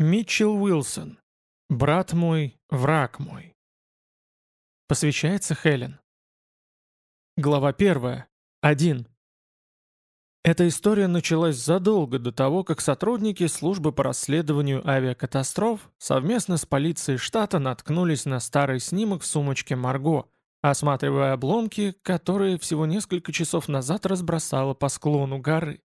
Митчелл Уилсон. Брат мой, враг мой. Посвящается Хелен. Глава 1. 1. Эта история началась задолго до того, как сотрудники службы по расследованию авиакатастроф совместно с полицией штата наткнулись на старый снимок в сумочке Марго, осматривая обломки, которые всего несколько часов назад разбросала по склону горы.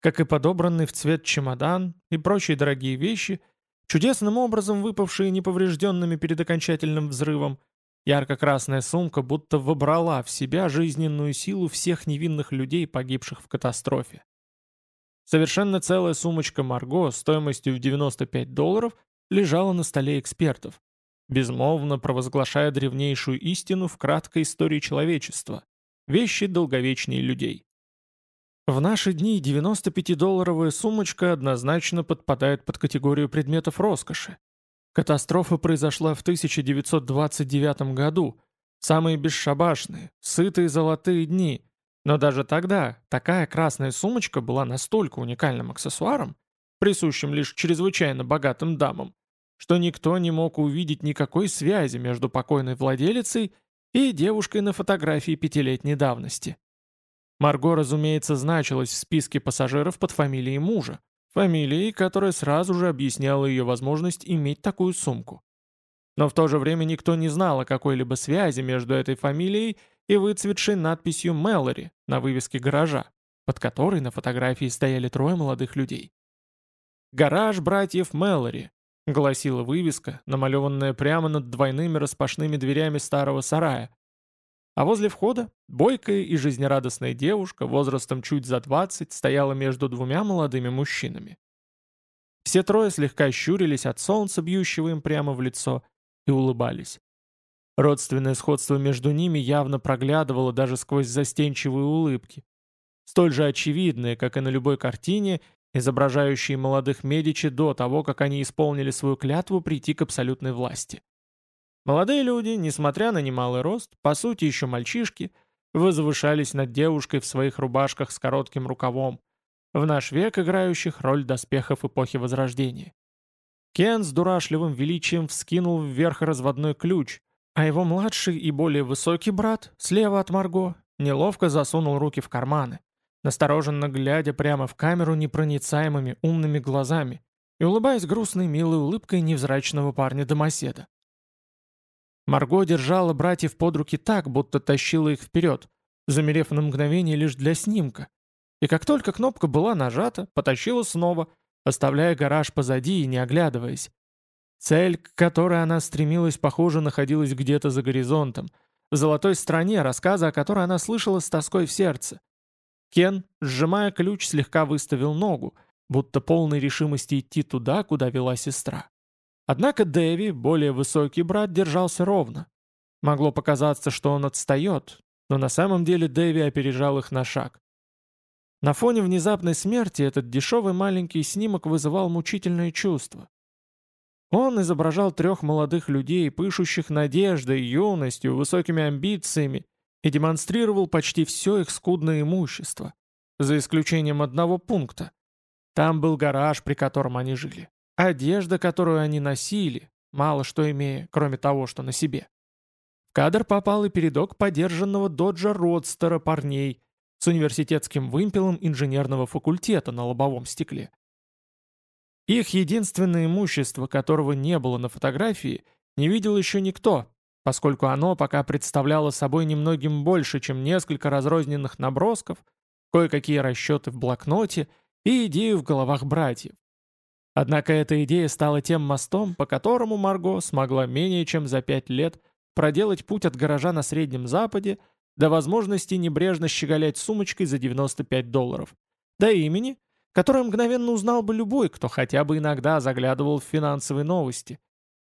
Как и подобранный в цвет чемодан и прочие дорогие вещи, чудесным образом выпавшие неповрежденными перед окончательным взрывом, ярко-красная сумка будто вобрала в себя жизненную силу всех невинных людей, погибших в катастрофе. Совершенно целая сумочка Марго стоимостью в 95 долларов лежала на столе экспертов, безмолвно провозглашая древнейшую истину в краткой истории человечества – вещи долговечнее людей. В наши дни 95-долларовая сумочка однозначно подпадает под категорию предметов роскоши. Катастрофа произошла в 1929 году, самые бесшабашные, сытые золотые дни, но даже тогда такая красная сумочка была настолько уникальным аксессуаром, присущим лишь чрезвычайно богатым дамам, что никто не мог увидеть никакой связи между покойной владелицей и девушкой на фотографии пятилетней давности. Марго, разумеется, значилась в списке пассажиров под фамилией мужа, фамилией, которая сразу же объясняла ее возможность иметь такую сумку. Но в то же время никто не знал о какой-либо связи между этой фамилией и выцветшей надписью «Мэлори» на вывеске гаража, под которой на фотографии стояли трое молодых людей. «Гараж братьев Мэлори», — гласила вывеска, намалеванная прямо над двойными распашными дверями старого сарая, а возле входа бойкая и жизнерадостная девушка возрастом чуть за 20 стояла между двумя молодыми мужчинами. Все трое слегка щурились от солнца, бьющего им прямо в лицо, и улыбались. Родственное сходство между ними явно проглядывало даже сквозь застенчивые улыбки. Столь же очевидное, как и на любой картине, изображающей молодых Медичи до того, как они исполнили свою клятву прийти к абсолютной власти. Молодые люди, несмотря на немалый рост, по сути еще мальчишки, возвышались над девушкой в своих рубашках с коротким рукавом, в наш век играющих роль доспехов эпохи Возрождения. Кен с дурашливым величием вскинул вверх разводной ключ, а его младший и более высокий брат, слева от Марго, неловко засунул руки в карманы, настороженно глядя прямо в камеру непроницаемыми умными глазами и улыбаясь грустной милой улыбкой невзрачного парня-домоседа. Марго держала братьев под руки так, будто тащила их вперед, замерев на мгновение лишь для снимка. И как только кнопка была нажата, потащила снова, оставляя гараж позади и не оглядываясь. Цель, к которой она стремилась, похоже, находилась где-то за горизонтом, в золотой стране, рассказа о которой она слышала с тоской в сердце. Кен, сжимая ключ, слегка выставил ногу, будто полной решимости идти туда, куда вела сестра. Однако Дэви, более высокий брат, держался ровно. Могло показаться, что он отстает, но на самом деле Дэви опережал их на шаг. На фоне внезапной смерти этот дешевый маленький снимок вызывал мучительное чувство. Он изображал трех молодых людей, пышущих надеждой, юностью, высокими амбициями, и демонстрировал почти все их скудное имущество, за исключением одного пункта. Там был гараж, при котором они жили. Одежда, которую они носили, мало что имея, кроме того, что на себе. В кадр попал и передок подержанного доджа Родстера парней с университетским вымпелом инженерного факультета на лобовом стекле. Их единственное имущество, которого не было на фотографии, не видел еще никто, поскольку оно пока представляло собой немногим больше, чем несколько разрозненных набросков, кое-какие расчеты в блокноте и идею в головах братьев. Однако эта идея стала тем мостом, по которому Марго смогла менее чем за пять лет проделать путь от гаража на Среднем Западе до возможности небрежно щеголять сумочкой за 95 долларов, до имени, которое мгновенно узнал бы любой, кто хотя бы иногда заглядывал в финансовые новости.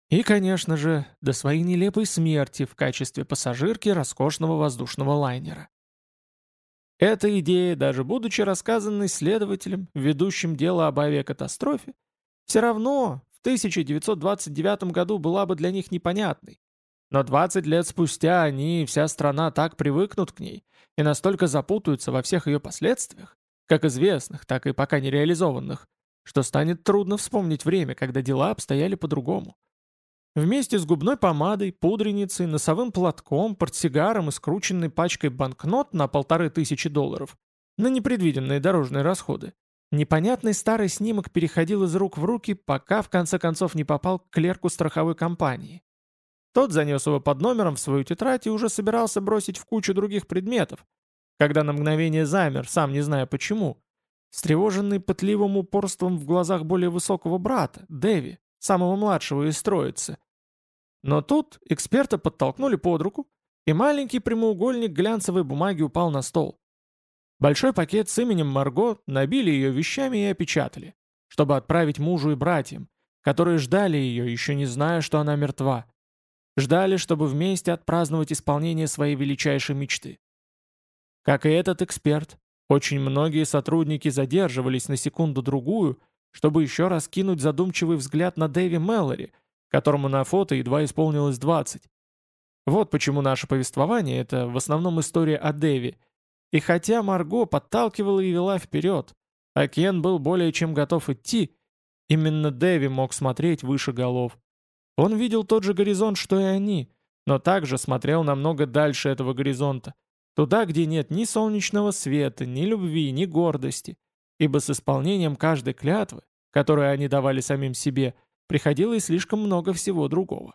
И, конечно же, до своей нелепой смерти в качестве пассажирки роскошного воздушного лайнера. Эта идея, даже будучи рассказанной следователем, ведущим дело об авиакатастрофе, все равно в 1929 году была бы для них непонятной. Но 20 лет спустя они и вся страна так привыкнут к ней и настолько запутаются во всех ее последствиях, как известных, так и пока не реализованных, что станет трудно вспомнить время, когда дела обстояли по-другому. Вместе с губной помадой, пудреницей, носовым платком, портсигаром и скрученной пачкой банкнот на полторы тысячи долларов на непредвиденные дорожные расходы. Непонятный старый снимок переходил из рук в руки, пока в конце концов не попал к клерку страховой компании. Тот занес его под номером в свою тетрадь и уже собирался бросить в кучу других предметов, когда на мгновение замер, сам не зная почему, встревоженный пытливым упорством в глазах более высокого брата, Дэви, самого младшего из троицы. Но тут эксперта подтолкнули под руку, и маленький прямоугольник глянцевой бумаги упал на стол. Большой пакет с именем Марго набили ее вещами и опечатали, чтобы отправить мужу и братьям, которые ждали ее, еще не зная, что она мертва. Ждали, чтобы вместе отпраздновать исполнение своей величайшей мечты. Как и этот эксперт, очень многие сотрудники задерживались на секунду-другую, чтобы еще раз кинуть задумчивый взгляд на Дэви Мэллори, которому на фото едва исполнилось 20. Вот почему наше повествование — это в основном история о Дэви. И хотя Марго подталкивала и вела вперед, а Кен был более чем готов идти, именно Дэви мог смотреть выше голов. Он видел тот же горизонт, что и они, но также смотрел намного дальше этого горизонта, туда, где нет ни солнечного света, ни любви, ни гордости, ибо с исполнением каждой клятвы, которую они давали самим себе, приходило и слишком много всего другого.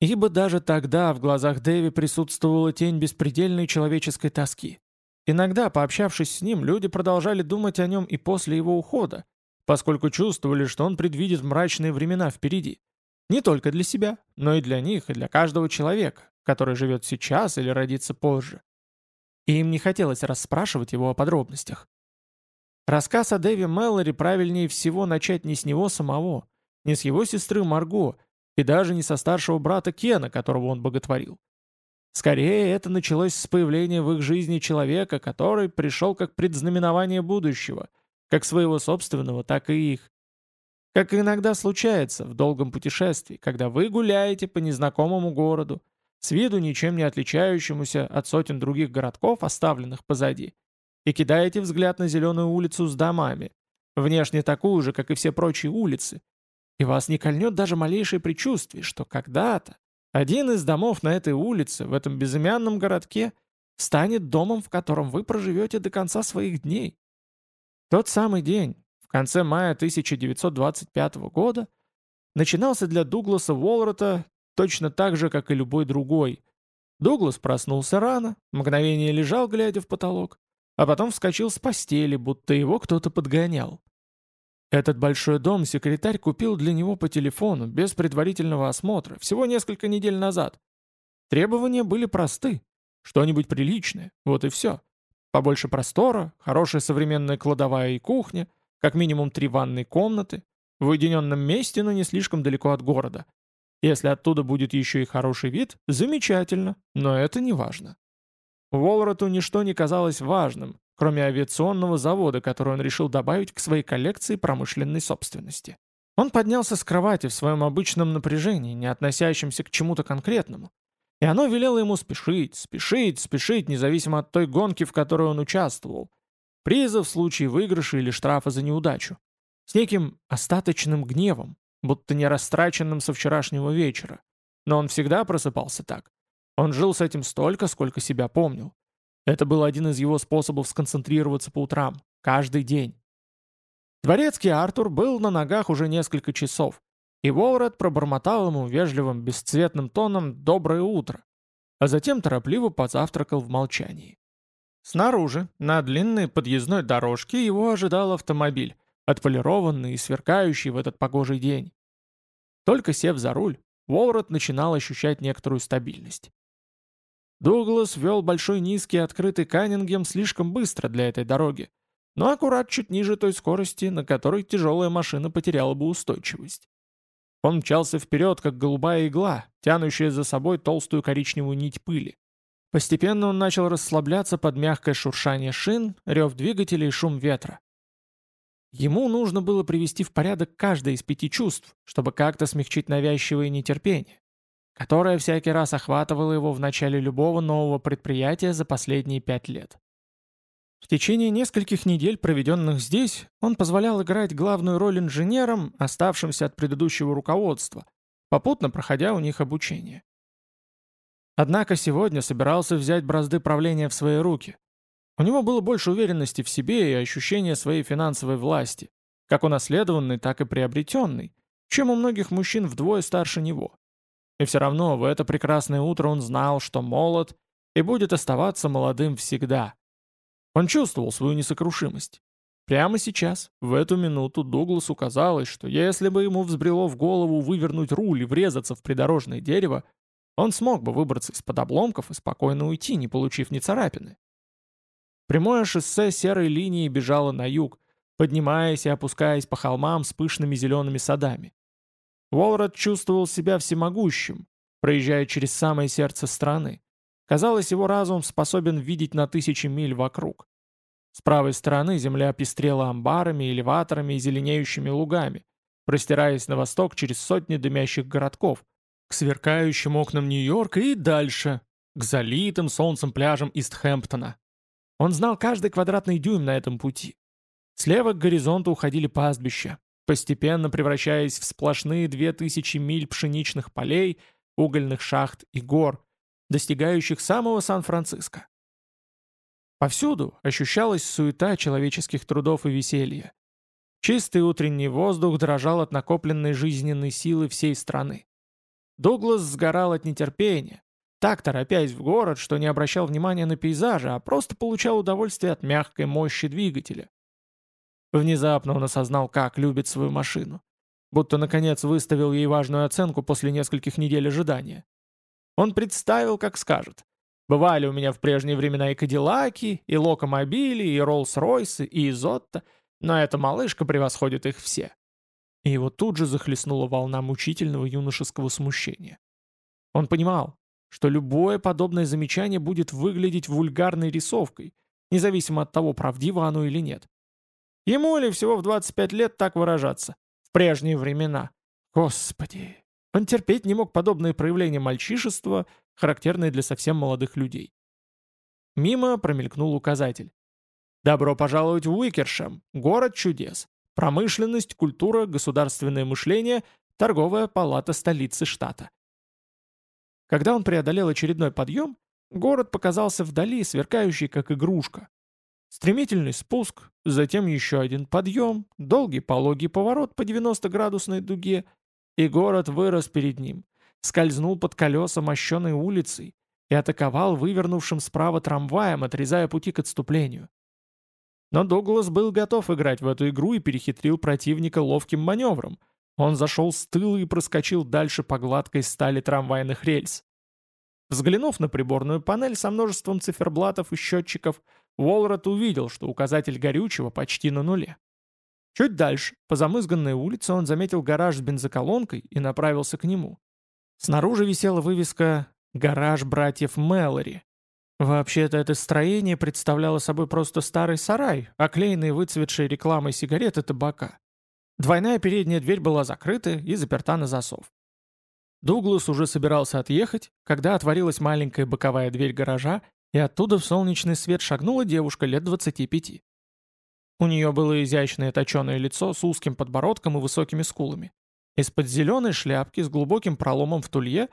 Ибо даже тогда в глазах Дэви присутствовала тень беспредельной человеческой тоски. Иногда, пообщавшись с ним, люди продолжали думать о нем и после его ухода, поскольку чувствовали, что он предвидит мрачные времена впереди. Не только для себя, но и для них, и для каждого человека, который живет сейчас или родится позже. И им не хотелось расспрашивать его о подробностях. Рассказ о Дэви Мэллори правильнее всего начать не с него самого, не с его сестры Марго, и даже не со старшего брата Кена, которого он боготворил. Скорее, это началось с появления в их жизни человека, который пришел как предзнаменование будущего, как своего собственного, так и их. Как иногда случается в долгом путешествии, когда вы гуляете по незнакомому городу, с виду ничем не отличающемуся от сотен других городков, оставленных позади, и кидаете взгляд на зеленую улицу с домами, внешне такую же, как и все прочие улицы, и вас не кольнет даже малейшее предчувствие, что когда-то один из домов на этой улице, в этом безымянном городке, станет домом, в котором вы проживете до конца своих дней. Тот самый день, в конце мая 1925 года, начинался для Дугласа Уолрота точно так же, как и любой другой. Дуглас проснулся рано, мгновение лежал, глядя в потолок, а потом вскочил с постели, будто его кто-то подгонял. Этот большой дом секретарь купил для него по телефону, без предварительного осмотра, всего несколько недель назад. Требования были просты. Что-нибудь приличное, вот и все. Побольше простора, хорошая современная кладовая и кухня, как минимум три ванной комнаты, в уединенном месте, но не слишком далеко от города. Если оттуда будет еще и хороший вид, замечательно, но это не важно. Уолроту ничто не казалось важным, кроме авиационного завода, который он решил добавить к своей коллекции промышленной собственности. Он поднялся с кровати в своем обычном напряжении, не относящемся к чему-то конкретному, и оно велело ему спешить, спешить, спешить, независимо от той гонки, в которой он участвовал. Приза в случае выигрыша или штрафа за неудачу. С неким остаточным гневом, будто не растраченным со вчерашнего вечера. Но он всегда просыпался так. Он жил с этим столько, сколько себя помнил. Это был один из его способов сконцентрироваться по утрам, каждый день. Дворецкий Артур был на ногах уже несколько часов, и Волред пробормотал ему вежливым, бесцветным тоном «доброе утро», а затем торопливо позавтракал в молчании. Снаружи, на длинной подъездной дорожке, его ожидал автомобиль, отполированный и сверкающий в этот погожий день. Только сев за руль, Волрод начинал ощущать некоторую стабильность. Дуглас вел большой низкий открытый Каннингем слишком быстро для этой дороги, но аккурат чуть ниже той скорости, на которой тяжелая машина потеряла бы устойчивость. Он мчался вперед, как голубая игла, тянущая за собой толстую коричневую нить пыли. Постепенно он начал расслабляться под мягкое шуршание шин, рев двигателя и шум ветра. Ему нужно было привести в порядок каждое из пяти чувств, чтобы как-то смягчить навязчивое нетерпение которая всякий раз охватывала его в начале любого нового предприятия за последние пять лет. В течение нескольких недель, проведенных здесь, он позволял играть главную роль инженерам, оставшимся от предыдущего руководства, попутно проходя у них обучение. Однако сегодня собирался взять бразды правления в свои руки. У него было больше уверенности в себе и ощущения своей финансовой власти, как унаследованной, так и приобретенной, чем у многих мужчин вдвое старше него. И все равно в это прекрасное утро он знал, что молод и будет оставаться молодым всегда. Он чувствовал свою несокрушимость. Прямо сейчас, в эту минуту, Дугласу казалось, что если бы ему взбрело в голову вывернуть руль и врезаться в придорожное дерево, он смог бы выбраться из-под обломков и спокойно уйти, не получив ни царапины. Прямое шоссе серой линии бежало на юг, поднимаясь и опускаясь по холмам с пышными зелеными садами. Уолрот чувствовал себя всемогущим, проезжая через самое сердце страны. Казалось, его разум способен видеть на тысячи миль вокруг. С правой стороны земля пестрела амбарами, элеваторами и зеленеющими лугами, простираясь на восток через сотни дымящих городков, к сверкающим окнам Нью-Йорка и дальше, к залитым солнцем пляжам Истхэмптона. Он знал каждый квадратный дюйм на этом пути. Слева к горизонту уходили пастбища, постепенно превращаясь в сплошные две тысячи миль пшеничных полей, угольных шахт и гор, достигающих самого Сан-Франциско. Повсюду ощущалась суета человеческих трудов и веселья. Чистый утренний воздух дрожал от накопленной жизненной силы всей страны. Дуглас сгорал от нетерпения, так торопясь в город, что не обращал внимания на пейзажи, а просто получал удовольствие от мягкой мощи двигателя. Внезапно он осознал, как любит свою машину. Будто, наконец, выставил ей важную оценку после нескольких недель ожидания. Он представил, как скажет. Бывали у меня в прежние времена и Кадиллаки, и Локомобили, и Роллс-Ройсы, и Изотто, но эта малышка превосходит их все. И его тут же захлестнула волна мучительного юношеского смущения. Он понимал, что любое подобное замечание будет выглядеть вульгарной рисовкой, независимо от того, правдиво оно или нет. Ему ли всего в 25 лет так выражаться? В прежние времена. Господи, он терпеть не мог подобные проявления мальчишества, характерные для совсем молодых людей. Мимо промелькнул указатель. «Добро пожаловать в Уикершем, город чудес. Промышленность, культура, государственное мышление, торговая палата столицы штата». Когда он преодолел очередной подъем, город показался вдали, сверкающий как игрушка. Стремительный спуск, затем еще один подъем, долгий пологий поворот по 90-градусной дуге — и город вырос перед ним, скользнул под колеса мощеной улицей и атаковал вывернувшим справа трамваем, отрезая пути к отступлению. Но Дуглас был готов играть в эту игру и перехитрил противника ловким маневром. Он зашел с тыла и проскочил дальше по гладкой стали трамвайных рельс. Взглянув на приборную панель со множеством циферблатов и счетчиков, Уолрот увидел, что указатель горючего почти на нуле. Чуть дальше, по замызганной улице, он заметил гараж с бензоколонкой и направился к нему. Снаружи висела вывеска «Гараж братьев Мэлори». Вообще-то это строение представляло собой просто старый сарай, оклеенный выцветшей рекламой сигарет и табака. Двойная передняя дверь была закрыта и заперта на засов. Дуглас уже собирался отъехать, когда отворилась маленькая боковая дверь гаража, и оттуда в солнечный свет шагнула девушка лет 25. У нее было изящное точеное лицо с узким подбородком и высокими скулами. Из-под зеленой шляпки с глубоким проломом в тулье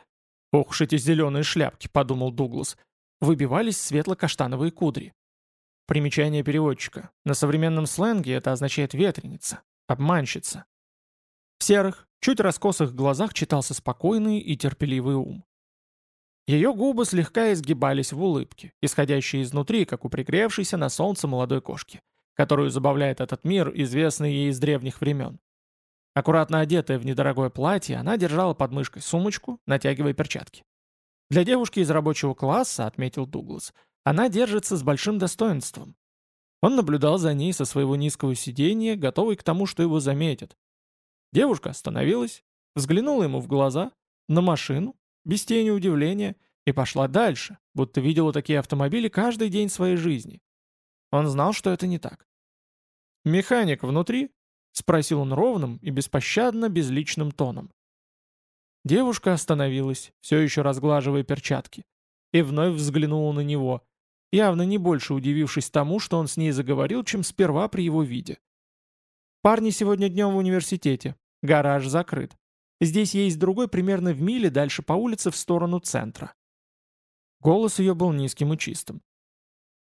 «Ох уж эти зеленые шляпки», — подумал Дуглас, выбивались светло-каштановые кудри. Примечание переводчика. На современном сленге это означает ветреница, обманщица. В серых, чуть раскосых глазах читался спокойный и терпеливый ум. Ее губы слегка изгибались в улыбке, исходящей изнутри, как у пригревшейся на солнце молодой кошки которую забавляет этот мир, известный ей из древних времен. Аккуратно одетая в недорогое платье, она держала под мышкой сумочку, натягивая перчатки. Для девушки из рабочего класса, отметил Дуглас, она держится с большим достоинством. Он наблюдал за ней со своего низкого сиденья, готовый к тому, что его заметят. Девушка остановилась, взглянула ему в глаза, на машину, без тени удивления, и пошла дальше, будто видела такие автомобили каждый день своей жизни. Он знал, что это не так. «Механик внутри?» — спросил он ровным и беспощадно безличным тоном. Девушка остановилась, все еще разглаживая перчатки, и вновь взглянула на него. явно не больше удивившись тому, что он с ней заговорил, чем сперва при его виде. «Парни сегодня днем в университете. Гараж закрыт. Здесь есть другой примерно в миле дальше по улице в сторону центра». Голос ее был низким и чистым.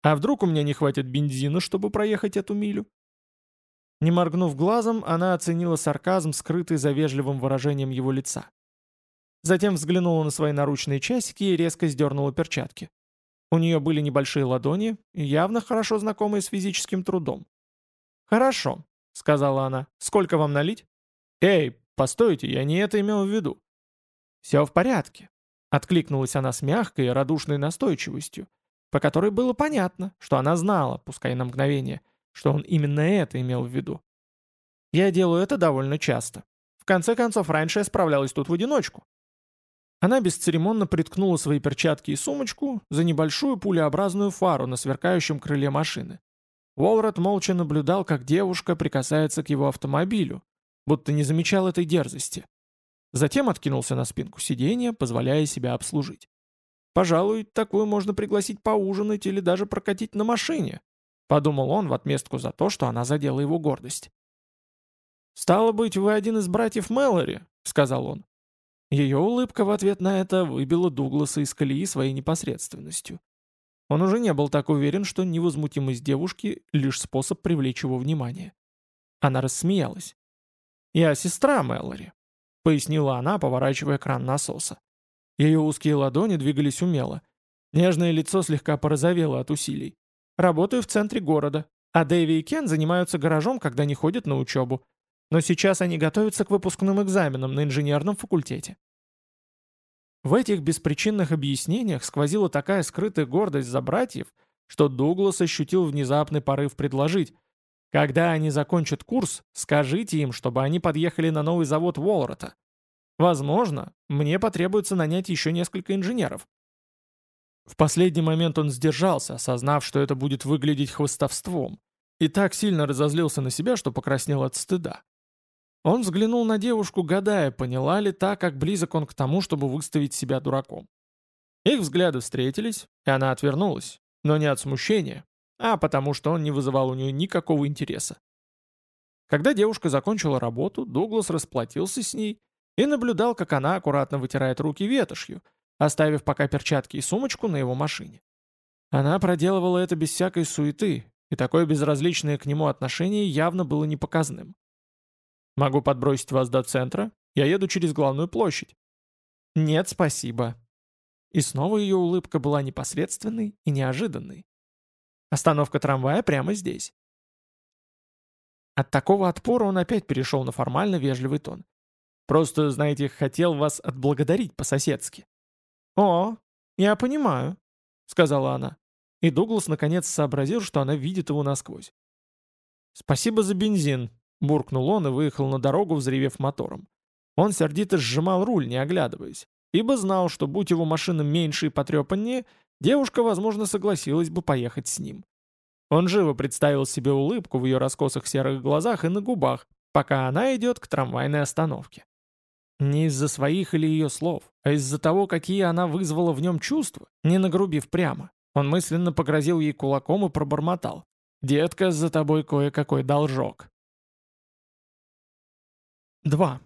«А вдруг у меня не хватит бензина, чтобы проехать эту милю?» Не моргнув глазом, она оценила сарказм, скрытый за вежливым выражением его лица. Затем взглянула на свои наручные часики и резко сдернула перчатки. У нее были небольшие ладони, явно хорошо знакомые с физическим трудом. «Хорошо», — сказала она. «Сколько вам налить?» «Эй, постойте, я не это имел в виду». «Все в порядке», — откликнулась она с мягкой и радушной настойчивостью, по которой было понятно, что она знала, пускай на мгновение, что он именно это имел в виду. «Я делаю это довольно часто. В конце концов, раньше я справлялась тут в одиночку. Она бесцеремонно приткнула свои перчатки и сумочку за небольшую пулеобразную фару на сверкающем крыле машины. Уолрот молча наблюдал, как девушка прикасается к его автомобилю, будто не замечал этой дерзости. Затем откинулся на спинку сиденья, позволяя себя обслужить. «Пожалуй, такую можно пригласить поужинать или даже прокатить на машине», подумал он в отместку за то, что она задела его гордость. «Стало быть, вы один из братьев Мэлори», — сказал он. Ее улыбка в ответ на это выбила Дугласа из колеи своей непосредственностью. Он уже не был так уверен, что невозмутимость девушки — лишь способ привлечь его внимание. Она рассмеялась. «Я сестра Мэлори», — пояснила она, поворачивая кран насоса. Ее узкие ладони двигались умело. Нежное лицо слегка порозовело от усилий. «Работаю в центре города, а Дэви и Кен занимаются гаражом, когда не ходят на учебу. Но сейчас они готовятся к выпускным экзаменам на инженерном факультете. В этих беспричинных объяснениях сквозила такая скрытая гордость за братьев, что Дуглас ощутил внезапный порыв предложить. Когда они закончат курс, скажите им, чтобы они подъехали на новый завод Уолрота. Возможно, мне потребуется нанять еще несколько инженеров. В последний момент он сдержался, осознав, что это будет выглядеть хвостовством, и так сильно разозлился на себя, что покраснел от стыда. Он взглянул на девушку, гадая, поняла ли та, как близок он к тому, чтобы выставить себя дураком. Их взгляды встретились, и она отвернулась, но не от смущения, а потому что он не вызывал у нее никакого интереса. Когда девушка закончила работу, Дуглас расплатился с ней и наблюдал, как она аккуратно вытирает руки ветошью, оставив пока перчатки и сумочку на его машине. Она проделывала это без всякой суеты, и такое безразличное к нему отношение явно было непоказным. Могу подбросить вас до центра? Я еду через главную площадь». «Нет, спасибо». И снова ее улыбка была непосредственной и неожиданной. Остановка трамвая прямо здесь. От такого отпора он опять перешел на формально вежливый тон. «Просто, знаете, хотел вас отблагодарить по-соседски». «О, я понимаю», — сказала она. И Дуглас наконец сообразил, что она видит его насквозь. «Спасибо за бензин», Буркнул он и выехал на дорогу, взревев мотором. Он сердито сжимал руль, не оглядываясь, ибо знал, что будь его машина меньше и потрепаннее, девушка, возможно, согласилась бы поехать с ним. Он живо представил себе улыбку в ее раскосых серых глазах и на губах, пока она идет к трамвайной остановке. Не из-за своих или ее слов, а из-за того, какие она вызвала в нем чувства, не нагрубив прямо. Он мысленно погрозил ей кулаком и пробормотал. «Детка, за тобой кое-какой должок». 2.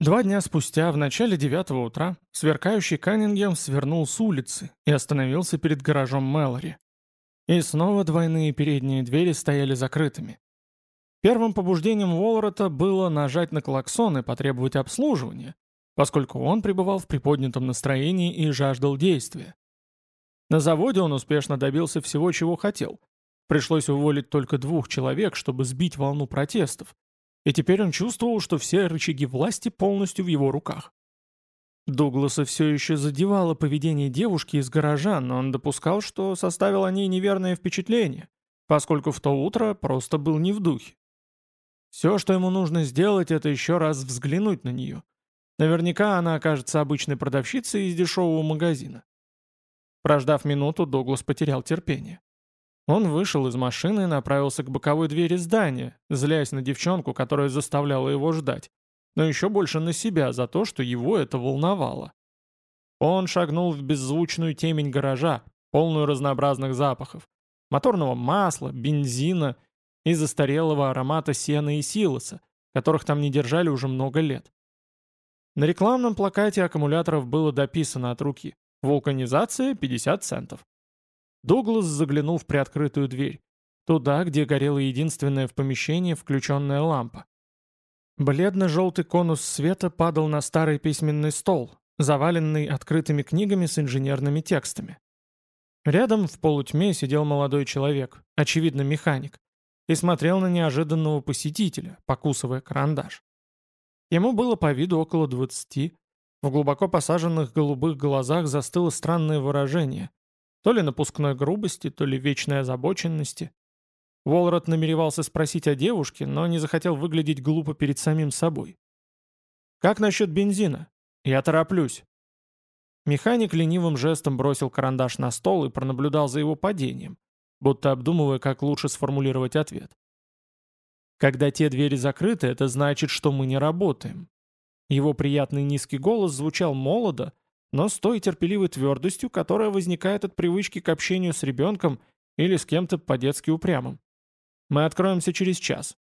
Два дня спустя, в начале девятого утра, сверкающий Каннингем свернул с улицы и остановился перед гаражом Мэлори. И снова двойные передние двери стояли закрытыми. Первым побуждением Уоллорота было нажать на клаксон и потребовать обслуживания, поскольку он пребывал в приподнятом настроении и жаждал действия. На заводе он успешно добился всего, чего хотел. Пришлось уволить только двух человек, чтобы сбить волну протестов, и теперь он чувствовал, что все рычаги власти полностью в его руках. Дугласа все еще задевало поведение девушки из гаража, но он допускал, что составил о ней неверное впечатление, поскольку в то утро просто был не в духе. Все, что ему нужно сделать, это еще раз взглянуть на нее. Наверняка она окажется обычной продавщицей из дешевого магазина. Прождав минуту, Дуглас потерял терпение. Он вышел из машины и направился к боковой двери здания, злясь на девчонку, которая заставляла его ждать, но еще больше на себя за то, что его это волновало. Он шагнул в беззвучную темень гаража, полную разнообразных запахов. Моторного масла, бензина и застарелого аромата сена и силоса, которых там не держали уже много лет. На рекламном плакате аккумуляторов было дописано от руки «Вулканизация 50 центов». Дуглас заглянул в приоткрытую дверь, туда, где горела единственная в помещении включенная лампа. Бледно-желтый конус света падал на старый письменный стол, заваленный открытыми книгами с инженерными текстами. Рядом в полутьме сидел молодой человек, очевидно механик, и смотрел на неожиданного посетителя, покусывая карандаш. Ему было по виду около двадцати. В глубоко посаженных голубых глазах застыло странное выражение. То ли напускной грубости, то ли вечной озабоченности. Волрот намеревался спросить о девушке, но не захотел выглядеть глупо перед самим собой. «Как насчет бензина? Я тороплюсь». Механик ленивым жестом бросил карандаш на стол и пронаблюдал за его падением, будто обдумывая, как лучше сформулировать ответ. Когда те двери закрыты, это значит, что мы не работаем. Его приятный низкий голос звучал молодо, но с той терпеливой твердостью, которая возникает от привычки к общению с ребенком или с кем-то по-детски упрямым. Мы откроемся через час.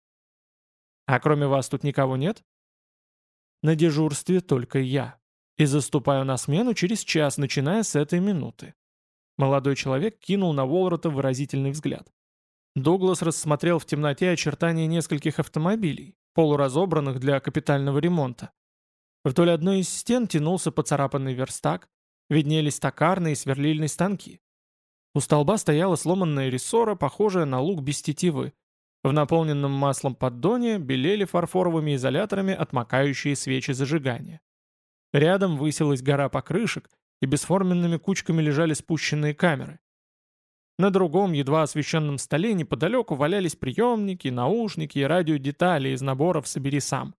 А кроме вас тут никого нет? На дежурстве только я. И заступаю на смену через час, начиная с этой минуты. Молодой человек кинул на Волрота выразительный взгляд. Дуглас рассмотрел в темноте очертания нескольких автомобилей, полуразобранных для капитального ремонта. Вдоль одной из стен тянулся поцарапанный верстак, виднелись токарные и сверлильные станки. У столба стояла сломанная рессора, похожая на лук без тетивы. В наполненном маслом поддоне белели фарфоровыми изоляторами отмокающие свечи зажигания. Рядом высилась гора покрышек, и бесформенными кучками лежали спущенные камеры. На другом, едва освещенном столе неподалеку валялись приемники, наушники и радиодетали из наборов «Собери сам».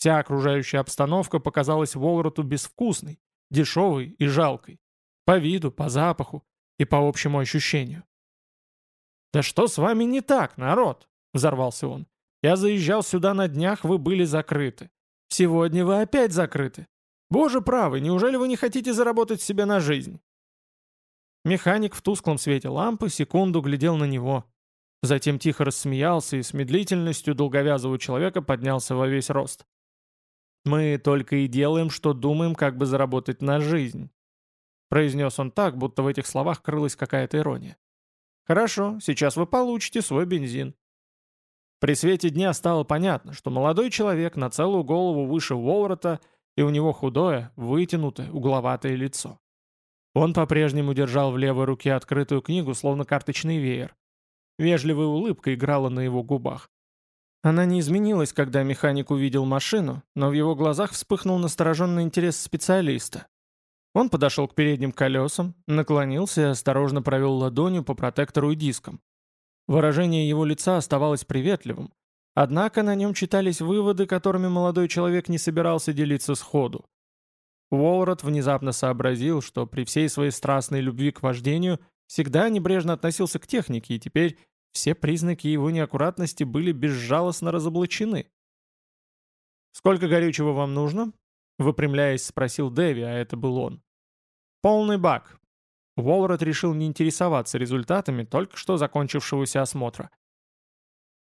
Вся окружающая обстановка показалась Волроту безвкусной, дешевой и жалкой. По виду, по запаху и по общему ощущению. «Да что с вами не так, народ?» — взорвался он. «Я заезжал сюда на днях, вы были закрыты. Сегодня вы опять закрыты. Боже правый, неужели вы не хотите заработать себе на жизнь?» Механик в тусклом свете лампы секунду глядел на него. Затем тихо рассмеялся и с медлительностью долговязого человека поднялся во весь рост. «Мы только и делаем, что думаем, как бы заработать на жизнь», произнес он так, будто в этих словах крылась какая-то ирония. «Хорошо, сейчас вы получите свой бензин». При свете дня стало понятно, что молодой человек на целую голову выше Уолрота – и у него худое, вытянутое, угловатое лицо. Он по-прежнему держал в левой руке открытую книгу, словно карточный веер. Вежливая улыбка играла на его губах. Она не изменилась, когда механик увидел машину, но в его глазах вспыхнул настороженный интерес специалиста. Он подошел к передним колесам, наклонился и осторожно провел ладонью по протектору и дискам. Выражение его лица оставалось приветливым, Однако на нем читались выводы, которыми молодой человек не собирался делиться сходу. Уолрот внезапно сообразил, что при всей своей страстной любви к вождению всегда небрежно относился к технике, и теперь все признаки его неаккуратности были безжалостно разоблачены. «Сколько горючего вам нужно?» Выпрямляясь, спросил Дэви, а это был он. «Полный бак». Уолрот решил не интересоваться результатами только что закончившегося осмотра.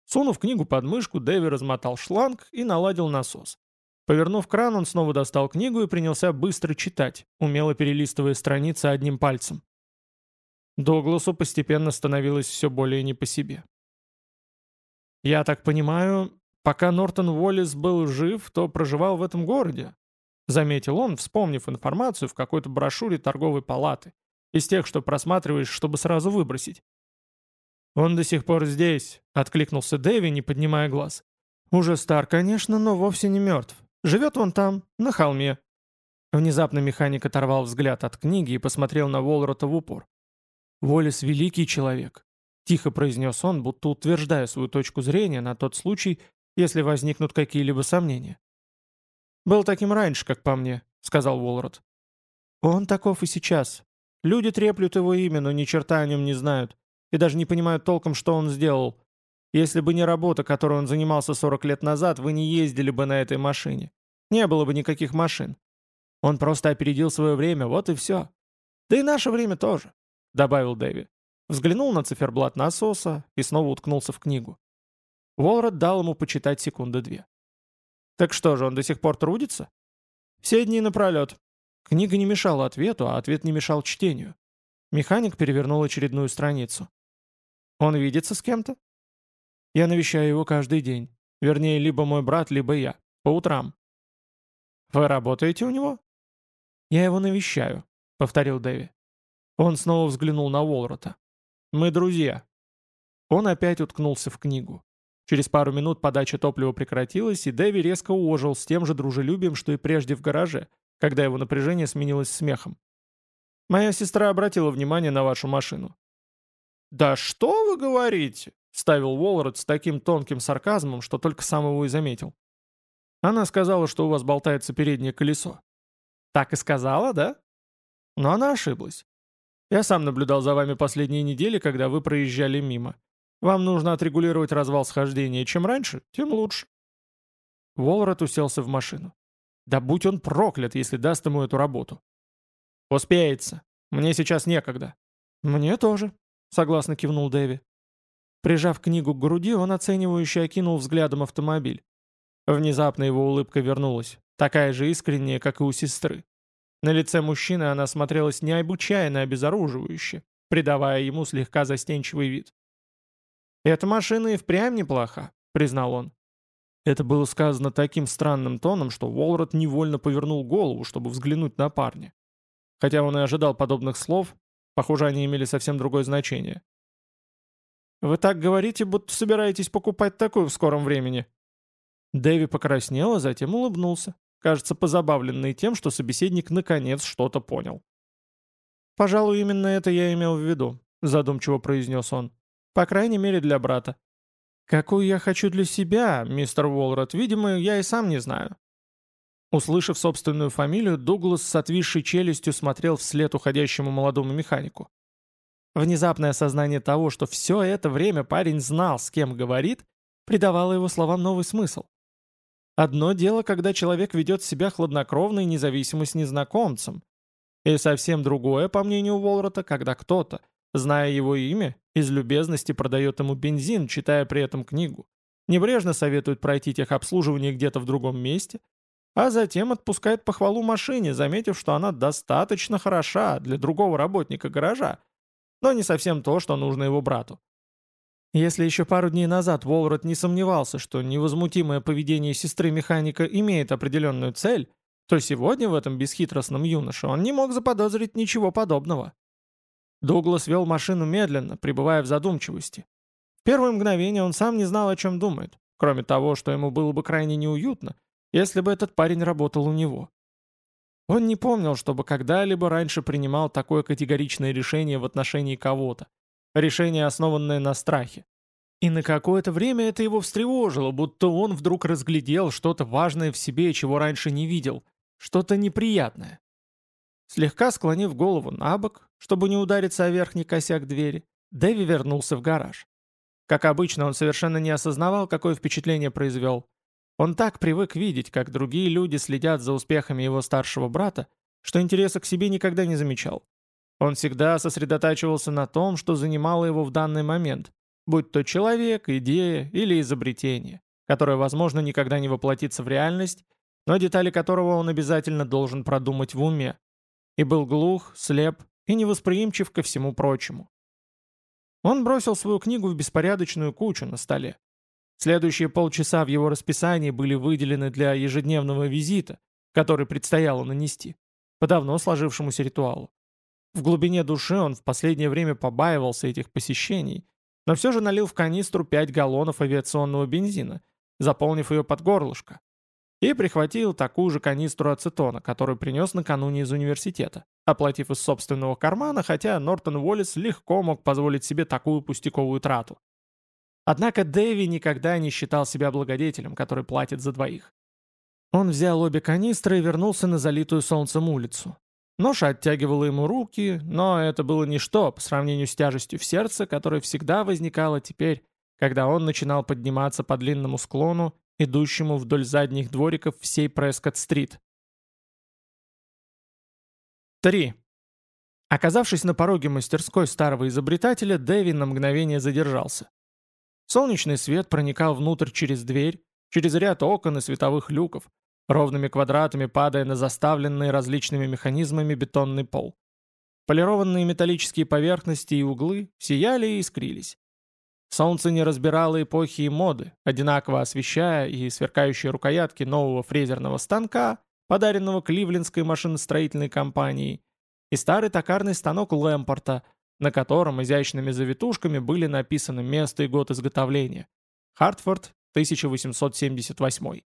Сунув книгу под мышку, Дэви размотал шланг и наладил насос. Повернув кран, он снова достал книгу и принялся быстро читать, умело перелистывая страницы одним пальцем. Догласу постепенно становилось все более не по себе. «Я так понимаю, пока Нортон Уоллес был жив, то проживал в этом городе», заметил он, вспомнив информацию в какой-то брошюре торговой палаты, из тех, что просматриваешь, чтобы сразу выбросить. «Он до сих пор здесь», — откликнулся Дэви, не поднимая глаз. «Уже стар, конечно, но вовсе не мертв. Живет он там, на холме». Внезапно механик оторвал взгляд от книги и посмотрел на Волрота в упор. «Волес — великий человек», — тихо произнес он, будто утверждая свою точку зрения на тот случай, если возникнут какие-либо сомнения. «Был таким раньше, как по мне», — сказал Волрот. «Он таков и сейчас. Люди треплют его имя, но ни черта о нем не знают и даже не понимают толком, что он сделал. Если бы не работа, которой он занимался 40 лет назад, вы не ездили бы на этой машине. Не было бы никаких машин. Он просто опередил свое время, вот и все. Да и наше время тоже. Добавил Дэви. Взглянул на циферблат насоса и снова уткнулся в книгу. Уолрот дал ему почитать секунды две. «Так что же, он до сих пор трудится?» «Все дни напролет». Книга не мешала ответу, а ответ не мешал чтению. Механик перевернул очередную страницу. «Он видится с кем-то?» «Я навещаю его каждый день. Вернее, либо мой брат, либо я. По утрам». «Вы работаете у него?» «Я его навещаю», — повторил Дэви. Он снова взглянул на Уолрота. «Мы друзья». Он опять уткнулся в книгу. Через пару минут подача топлива прекратилась, и Дэви резко ожил с тем же дружелюбием, что и прежде в гараже, когда его напряжение сменилось смехом. «Моя сестра обратила внимание на вашу машину». «Да что вы говорите?» — ставил Уолрот с таким тонким сарказмом, что только сам его и заметил. Она сказала, что у вас болтается переднее колесо. Так и сказала, да? Но она ошиблась. Я сам наблюдал за вами последние недели, когда вы проезжали мимо. Вам нужно отрегулировать развал схождения. Чем раньше, тем лучше. Волрот уселся в машину. Да будь он проклят, если даст ему эту работу. Успеется. Мне сейчас некогда. Мне тоже, согласно кивнул Дэви. Прижав книгу к груди, он оценивающе окинул взглядом автомобиль. Внезапно его улыбка вернулась, такая же искренняя, как и у сестры. На лице мужчины она смотрелась необычайно обезоруживающе, придавая ему слегка застенчивый вид. «Эта машина и впрямь неплоха», — признал он. Это было сказано таким странным тоном, что Волрот невольно повернул голову, чтобы взглянуть на парня. Хотя он и ожидал подобных слов, похоже, они имели совсем другое значение. «Вы так говорите, будто собираетесь покупать такую в скором времени». Дэви покраснел, а затем улыбнулся, кажется, позабавленный тем, что собеседник наконец что-то понял. «Пожалуй, именно это я имел в виду», — задумчиво произнес он. По крайней мере, для брата. Какую я хочу для себя, мистер Уолрот, видимо, я и сам не знаю. Услышав собственную фамилию, Дуглас с отвисшей челюстью смотрел вслед уходящему молодому механику. Внезапное осознание того, что все это время парень знал, с кем говорит, придавало его словам новый смысл. Одно дело, когда человек ведет себя хладнокровно и независимо с незнакомцем. И совсем другое, по мнению Уолрота, когда кто-то, зная его имя, из любезности продает ему бензин, читая при этом книгу. Небрежно советует пройти техобслуживание где-то в другом месте, а затем отпускает похвалу машине, заметив, что она достаточно хороша для другого работника гаража, но не совсем то, что нужно его брату. Если еще пару дней назад Волрот не сомневался, что невозмутимое поведение сестры-механика имеет определенную цель, то сегодня в этом бесхитростном юноше он не мог заподозрить ничего подобного. Дуглас вел машину медленно, пребывая в задумчивости. В первое мгновение он сам не знал, о чем думает, кроме того, что ему было бы крайне неуютно, если бы этот парень работал у него. Он не помнил, чтобы когда-либо раньше принимал такое категоричное решение в отношении кого-то. Решение, основанное на страхе. И на какое-то время это его встревожило, будто он вдруг разглядел что-то важное в себе, чего раньше не видел, что-то неприятное. Слегка склонив голову на бок, чтобы не удариться о верхний косяк двери, Дэви вернулся в гараж. Как обычно, он совершенно не осознавал, какое впечатление произвел. Он так привык видеть, как другие люди следят за успехами его старшего брата, что интереса к себе никогда не замечал. Он всегда сосредотачивался на том, что занимало его в данный момент, будь то человек, идея или изобретение, которое, возможно, никогда не воплотится в реальность, но детали которого он обязательно должен продумать в уме и был глух, слеп и невосприимчив ко всему прочему. Он бросил свою книгу в беспорядочную кучу на столе. Следующие полчаса в его расписании были выделены для ежедневного визита, который предстояло нанести, по давно сложившемуся ритуалу. В глубине души он в последнее время побаивался этих посещений, но все же налил в канистру 5 галлонов авиационного бензина, заполнив ее под горлышко, и прихватил такую же канистру ацетона, которую принес накануне из университета, оплатив из собственного кармана, хотя Нортон Уоллес легко мог позволить себе такую пустяковую трату. Однако Дэви никогда не считал себя благодетелем, который платит за двоих. Он взял обе канистры и вернулся на залитую солнцем улицу. Ноша оттягивала ему руки, но это было ничто по сравнению с тяжестью в сердце, которая всегда возникала теперь, когда он начинал подниматься по длинному склону идущему вдоль задних двориков всей Прескотт-стрит. 3. Оказавшись на пороге мастерской старого изобретателя, Дэви на мгновение задержался. Солнечный свет проникал внутрь через дверь, через ряд окон и световых люков, ровными квадратами падая на заставленный различными механизмами бетонный пол. Полированные металлические поверхности и углы сияли и искрились. Солнце не разбирало эпохи и моды, одинаково освещая и сверкающие рукоятки нового фрезерного станка, подаренного Кливлендской машиностроительной компанией, и старый токарный станок Лэмпорта, на котором изящными завитушками были написаны место и год изготовления. Хартфорд, 1878.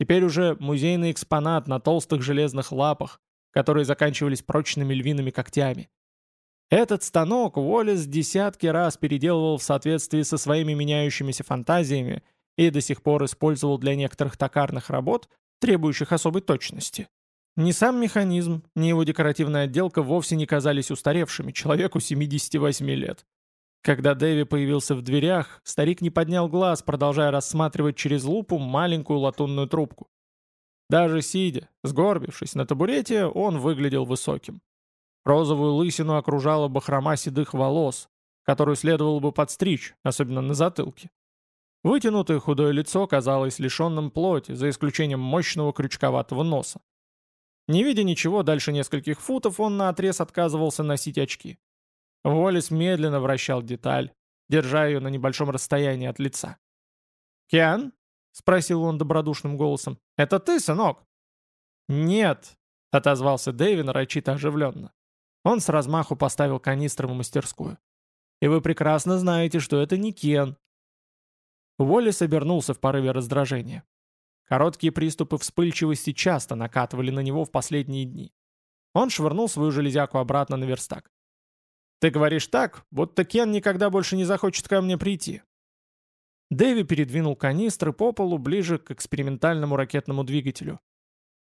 Теперь уже музейный экспонат на толстых железных лапах, которые заканчивались прочными львиными когтями. Этот станок Уоллес десятки раз переделывал в соответствии со своими меняющимися фантазиями и до сих пор использовал для некоторых токарных работ, требующих особой точности. Ни сам механизм, ни его декоративная отделка вовсе не казались устаревшими человеку 78 лет. Когда Дэви появился в дверях, старик не поднял глаз, продолжая рассматривать через лупу маленькую латунную трубку. Даже сидя, сгорбившись на табурете, он выглядел высоким. Розовую лысину окружала бахрома седых волос, которую следовало бы подстричь, особенно на затылке. Вытянутое худое лицо казалось лишенным плоти, за исключением мощного крючковатого носа. Не видя ничего дальше нескольких футов, он наотрез отказывался носить очки. Уоллес медленно вращал деталь, держа ее на небольшом расстоянии от лица. «Киан?» — спросил он добродушным голосом. «Это ты, сынок?» «Нет», — отозвался Дэйви нарочито оживленно. Он с размаху поставил канистры в мастерскую. «И вы прекрасно знаете, что это не Кен». Уоллес обернулся в порыве раздражения. Короткие приступы вспыльчивости часто накатывали на него в последние дни. Он швырнул свою железяку обратно на верстак. «Ты говоришь так, будто Кен никогда больше не захочет ко мне прийти». Дэви передвинул канистры по полу ближе к экспериментальному ракетному двигателю.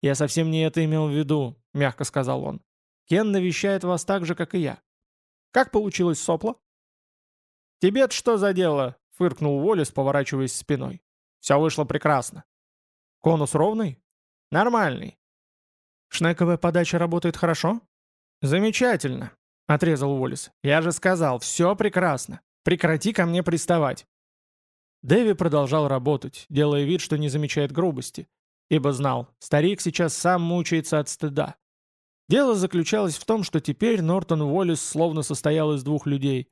«Я совсем не это имел в виду», — мягко сказал он. «Кен навещает вас так же, как и я. Как получилось сопло?» «Тебе-то что за дело?» — фыркнул Уоллес, поворачиваясь спиной. «Все вышло прекрасно. Конус ровный? Нормальный. Шнековая подача работает хорошо? Замечательно, отрезал Уоллес. Я же сказал, все прекрасно. Прекрати ко мне приставать. Дэви продолжал работать, делая вид, что не замечает грубости, ибо знал, старик сейчас сам мучается от стыда. Дело заключалось в том, что теперь Нортон Уоллес словно состоял из двух людей.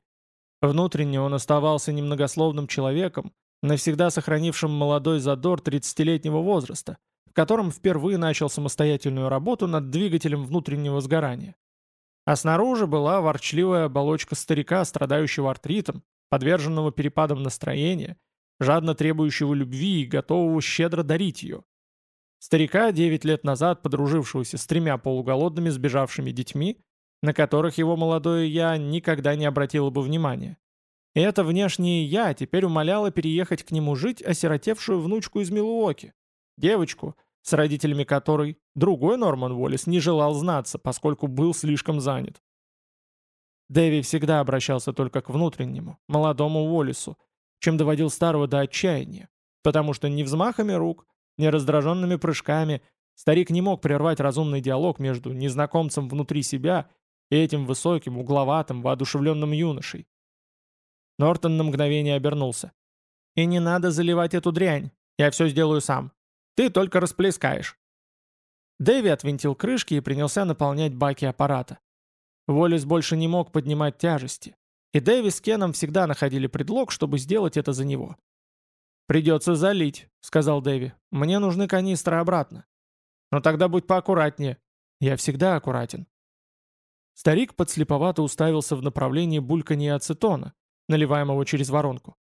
Внутренне он оставался немногословным человеком, навсегда сохранившим молодой задор 30-летнего возраста, в котором впервые начал самостоятельную работу над двигателем внутреннего сгорания. А снаружи была ворчливая оболочка старика, страдающего артритом, подверженного перепадам настроения, жадно требующего любви и готового щедро дарить ее. Старика, 9 лет назад подружившегося с тремя полуголодными сбежавшими детьми, на которых его молодое «я» никогда не обратило бы внимания. И это внешнее «я» теперь умоляло переехать к нему жить осиротевшую внучку из Милуоки. Девочку, с родителями которой другой Норман Уоллес не желал знаться, поскольку был слишком занят. Дэви всегда обращался только к внутреннему, молодому Уоллесу, чем доводил старого до отчаяния, потому что ни взмахами рук, ни раздраженными прыжками старик не мог прервать разумный диалог между незнакомцем внутри себя и этим высоким, угловатым, воодушевленным юношей. Нортон на мгновение обернулся. «И не надо заливать эту дрянь. Я все сделаю сам. Ты только расплескаешь». Дэви отвинтил крышки и принялся наполнять баки аппарата. Волис больше не мог поднимать тяжести, и Дэви с Кеном всегда находили предлог, чтобы сделать это за него. «Придется залить», — сказал Дэви. «Мне нужны канистры обратно». «Но тогда будь поаккуратнее». «Я всегда аккуратен». Старик подслеповато уставился в направлении булькания ацетона, наливаемого через воронку.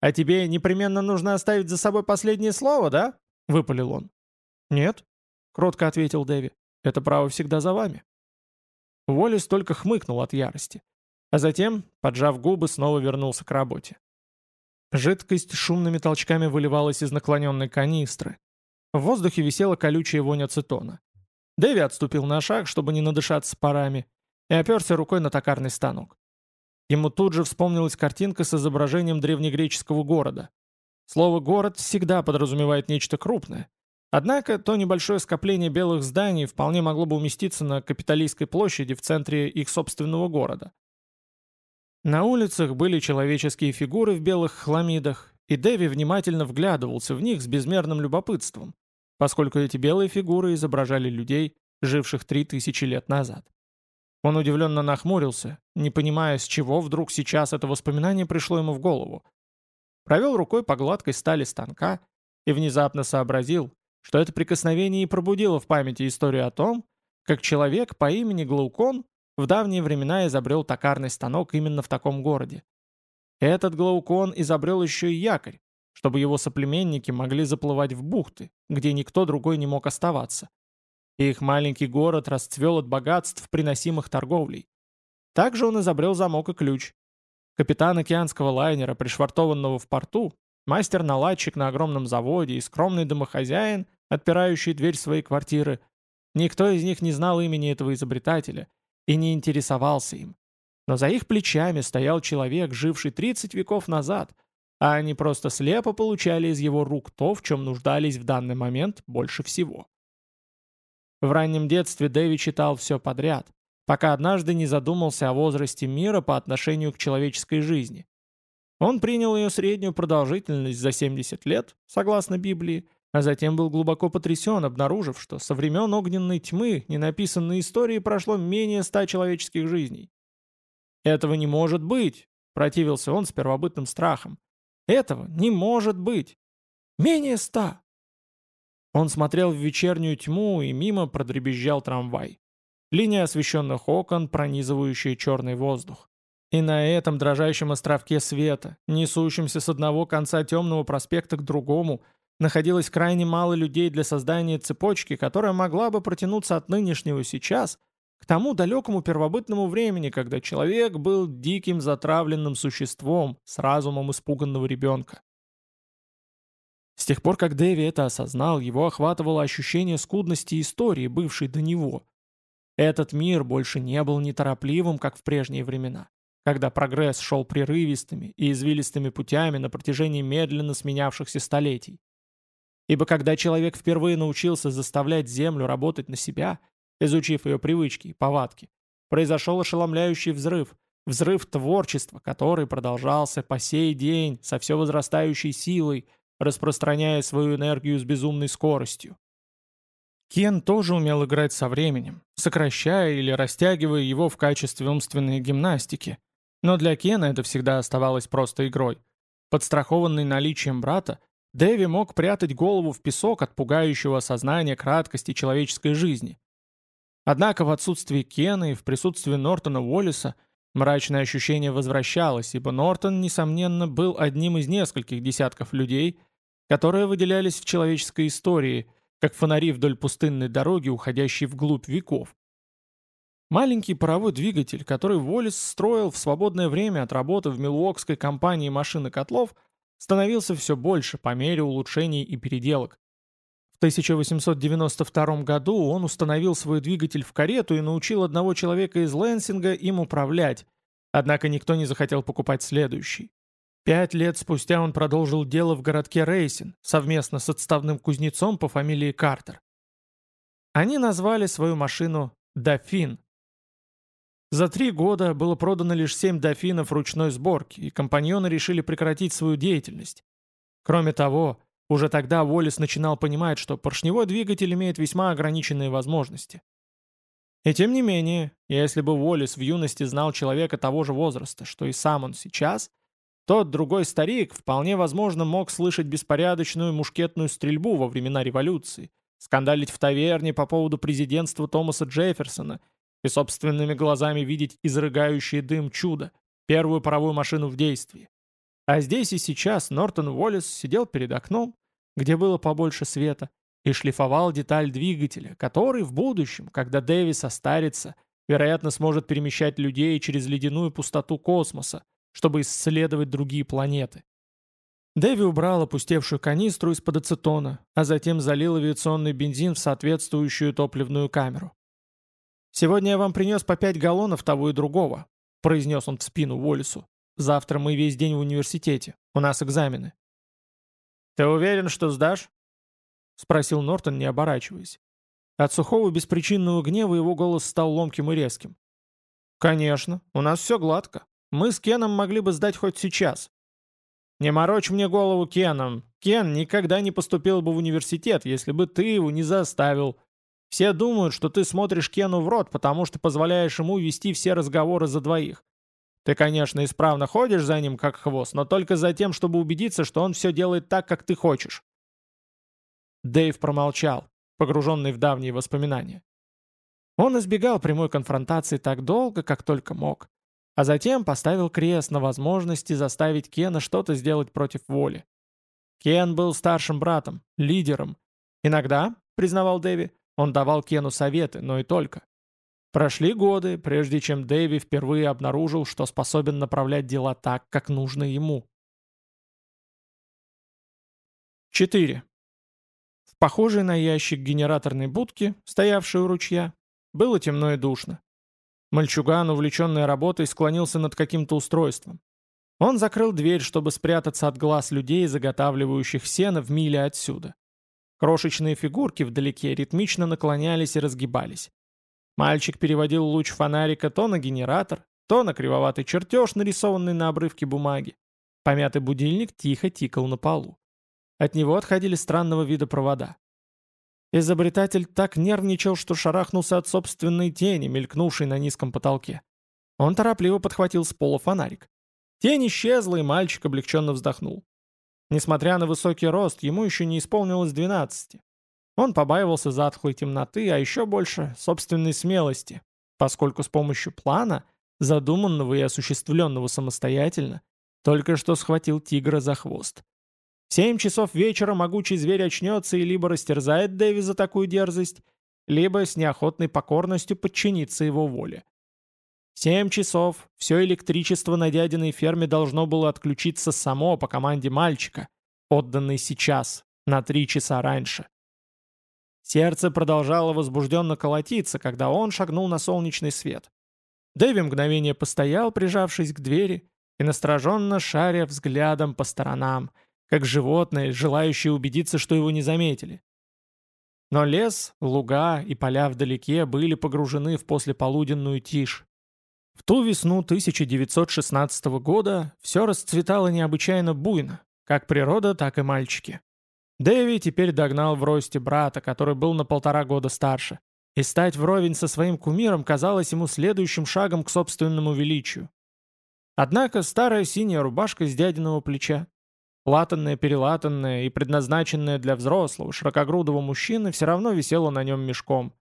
«А тебе непременно нужно оставить за собой последнее слово, да?» — выпалил он. «Нет», — кротко ответил Дэви. «Это право всегда за вами». Уоллес только хмыкнул от ярости, а затем, поджав губы, снова вернулся к работе. Жидкость шумными толчками выливалась из наклоненной канистры. В воздухе висела колючая вонь ацетона. Дэви отступил на шаг, чтобы не надышаться парами, и оперся рукой на токарный станок. Ему тут же вспомнилась картинка с изображением древнегреческого города. Слово «город» всегда подразумевает нечто крупное, Однако то небольшое скопление белых зданий вполне могло бы уместиться на Капитолийской площади в центре их собственного города. На улицах были человеческие фигуры в белых хламидах, и Дэви внимательно вглядывался в них с безмерным любопытством, поскольку эти белые фигуры изображали людей, живших три тысячи лет назад. Он удивленно нахмурился, не понимая, с чего вдруг сейчас это воспоминание пришло ему в голову. Провел рукой по гладкой стали станка и внезапно сообразил, что это прикосновение и пробудило в памяти историю о том, как человек по имени Глаукон в давние времена изобрел токарный станок именно в таком городе. Этот Глаукон изобрел еще и якорь, чтобы его соплеменники могли заплывать в бухты, где никто другой не мог оставаться. И их маленький город расцвел от богатств, приносимых торговлей. Также он изобрел замок и ключ. Капитан океанского лайнера, пришвартованного в порту, Мастер-наладчик на огромном заводе и скромный домохозяин, отпирающий дверь своей квартиры. Никто из них не знал имени этого изобретателя и не интересовался им. Но за их плечами стоял человек, живший 30 веков назад, а они просто слепо получали из его рук то, в чем нуждались в данный момент больше всего. В раннем детстве Дэви читал все подряд, пока однажды не задумался о возрасте мира по отношению к человеческой жизни. Он принял ее среднюю продолжительность за 70 лет, согласно Библии, а затем был глубоко потрясен, обнаружив, что со времен огненной тьмы ненаписанной истории прошло менее ста человеческих жизней. «Этого не может быть!» — противился он с первобытным страхом. «Этого не может быть! Менее ста!» Он смотрел в вечернюю тьму, и мимо продребезжал трамвай. Линия освещенных окон, пронизывающая черный воздух. И на этом дрожащем островке света, несущемся с одного конца темного проспекта к другому, находилось крайне мало людей для создания цепочки, которая могла бы протянуться от нынешнего сейчас к тому далекому первобытному времени, когда человек был диким затравленным существом с разумом испуганного ребенка. С тех пор, как Дэви это осознал, его охватывало ощущение скудности истории, бывшей до него. Этот мир больше не был неторопливым, как в прежние времена когда прогресс шел прерывистыми и извилистыми путями на протяжении медленно сменявшихся столетий. Ибо когда человек впервые научился заставлять Землю работать на себя, изучив ее привычки и повадки, произошел ошеломляющий взрыв, взрыв творчества, который продолжался по сей день со все возрастающей силой, распространяя свою энергию с безумной скоростью. Кен тоже умел играть со временем, сокращая или растягивая его в качестве умственной гимнастики – но для Кена это всегда оставалось просто игрой. Подстрахованный наличием брата, Дэви мог прятать голову в песок от пугающего осознания краткости человеческой жизни. Однако в отсутствии Кена и в присутствии Нортона Уоллеса мрачное ощущение возвращалось, ибо Нортон, несомненно, был одним из нескольких десятков людей, которые выделялись в человеческой истории, как фонари вдоль пустынной дороги, уходящей вглубь веков. Маленький паровой двигатель, который Волис строил в свободное время от работы в Милуокской компании машин и котлов, становился все больше по мере улучшений и переделок. В 1892 году он установил свой двигатель в карету и научил одного человека из Лэнсинга им управлять, однако никто не захотел покупать следующий. Пять лет спустя он продолжил дело в городке Рейсин совместно с отставным кузнецом по фамилии Картер. Они назвали свою машину «Дофин», за три года было продано лишь семь дофинов ручной сборки, и компаньоны решили прекратить свою деятельность. Кроме того, уже тогда Уоллес начинал понимать, что поршневой двигатель имеет весьма ограниченные возможности. И тем не менее, если бы Уоллес в юности знал человека того же возраста, что и сам он сейчас, тот другой старик вполне возможно мог слышать беспорядочную мушкетную стрельбу во времена революции, скандалить в таверне по поводу президентства Томаса Джефферсона – и собственными глазами видеть изрыгающий дым чудо, первую паровую машину в действии. А здесь и сейчас Нортон Уоллес сидел перед окном, где было побольше света, и шлифовал деталь двигателя, который в будущем, когда Дэвис состарится, вероятно, сможет перемещать людей через ледяную пустоту космоса, чтобы исследовать другие планеты. Дэви убрал опустевшую канистру из-под ацетона, а затем залил авиационный бензин в соответствующую топливную камеру. «Сегодня я вам принес по пять галлонов того и другого», произнес он в спину Уоллесу. «Завтра мы весь день в университете. У нас экзамены». «Ты уверен, что сдашь?» — спросил Нортон, не оборачиваясь. От сухого беспричинного гнева его голос стал ломким и резким. «Конечно, у нас все гладко. Мы с Кеном могли бы сдать хоть сейчас». «Не морочь мне голову Кеном. Кен никогда не поступил бы в университет, если бы ты его не заставил. Все думают, что ты смотришь Кену в рот, потому что позволяешь ему вести все разговоры за двоих. Ты, конечно, исправно ходишь за ним как хвост, но только за тем, чтобы убедиться, что он все делает так, как ты хочешь». Дэйв промолчал, погруженный в давние воспоминания. Он избегал прямой конфронтации так долго, как только мог, а затем поставил крест на возможности заставить Кена что-то сделать против воли. Кен был старшим братом, лидером. Иногда, признавал Дэви, он давал Кену советы, но и только. Прошли годы, прежде чем Дэви впервые обнаружил, что способен направлять дела так, как нужно ему. 4. В похожей на ящик генераторной будки, стоявшей у ручья, было темно и душно. Мальчуган, увлеченный работой, склонился над каким-то устройством. Он закрыл дверь, чтобы спрятаться от глаз людей, заготавливающих сено в миле отсюда. Крошечные фигурки вдалеке ритмично наклонялись и разгибались. Мальчик переводил луч фонарика то на генератор, то на кривоватый чертеж, нарисованный на обрывке бумаги. Помятый будильник тихо тикал на полу. От него отходили странного вида провода. Изобретатель так нервничал, что шарахнулся от собственной тени, мелькнувшей на низком потолке. Он торопливо подхватил с пола фонарик. Тень исчезла, и мальчик облегченно вздохнул. Несмотря на высокий рост, ему еще не исполнилось 12. Он побаивался затхлой темноты, а еще больше собственной смелости, поскольку с помощью плана, задуманного и осуществленного самостоятельно, только что схватил тигра за хвост семь часов вечера могучий зверь очнется и либо растерзает Дэви за такую дерзость, либо с неохотной покорностью подчинится его воле. Семь часов все электричество на дядиной ферме должно было отключиться само по команде мальчика, отданной сейчас, на три часа раньше. Сердце продолжало возбужденно колотиться, когда он шагнул на солнечный свет. Дэви мгновение постоял, прижавшись к двери, и настороженно шаря взглядом по сторонам – как животное, желающее убедиться, что его не заметили. Но лес, луга и поля вдалеке были погружены в послеполуденную тишь. В ту весну 1916 года все расцветало необычайно буйно, как природа, так и мальчики. Дэви теперь догнал в росте брата, который был на полтора года старше, и стать вровень со своим кумиром казалось ему следующим шагом к собственному величию. Однако старая синяя рубашка с дядиного плеча, Латанная, перелатанная и предназначенная для взрослого, широкогрудого мужчины все равно висела на нем мешком.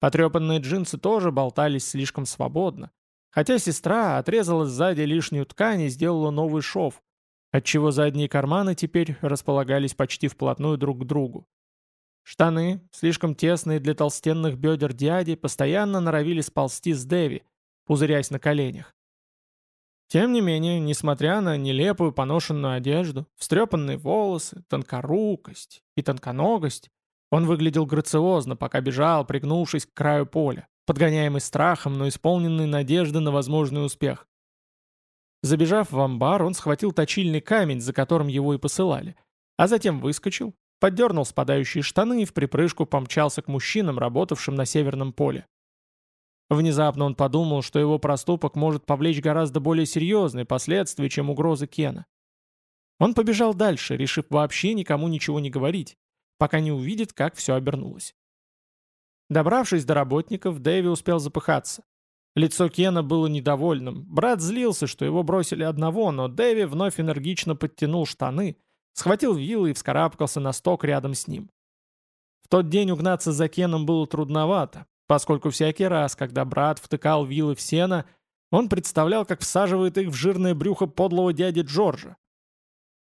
Потрепанные джинсы тоже болтались слишком свободно, хотя сестра отрезала сзади лишнюю ткань и сделала новый шов, отчего задние карманы теперь располагались почти вплотную друг к другу. Штаны, слишком тесные для толстенных бедер дяди, постоянно норовили сползти с Дэви, пузырясь на коленях. Тем не менее, несмотря на нелепую поношенную одежду, встрепанные волосы, тонкорукость и тонконогость, он выглядел грациозно, пока бежал, пригнувшись к краю поля, подгоняемый страхом, но исполненный надежды на возможный успех. Забежав в амбар, он схватил точильный камень, за которым его и посылали, а затем выскочил, поддернул спадающие штаны и в припрыжку помчался к мужчинам, работавшим на северном поле. Внезапно он подумал, что его проступок может повлечь гораздо более серьезные последствия, чем угрозы Кена. Он побежал дальше, решив вообще никому ничего не говорить, пока не увидит, как все обернулось. Добравшись до работников, Дэви успел запыхаться. Лицо Кена было недовольным. Брат злился, что его бросили одного, но Дэви вновь энергично подтянул штаны, схватил вилы и вскарабкался на сток рядом с ним. В тот день угнаться за Кеном было трудновато, поскольку всякий раз, когда брат втыкал вилы в сено, он представлял, как всаживает их в жирное брюхо подлого дяди Джорджа.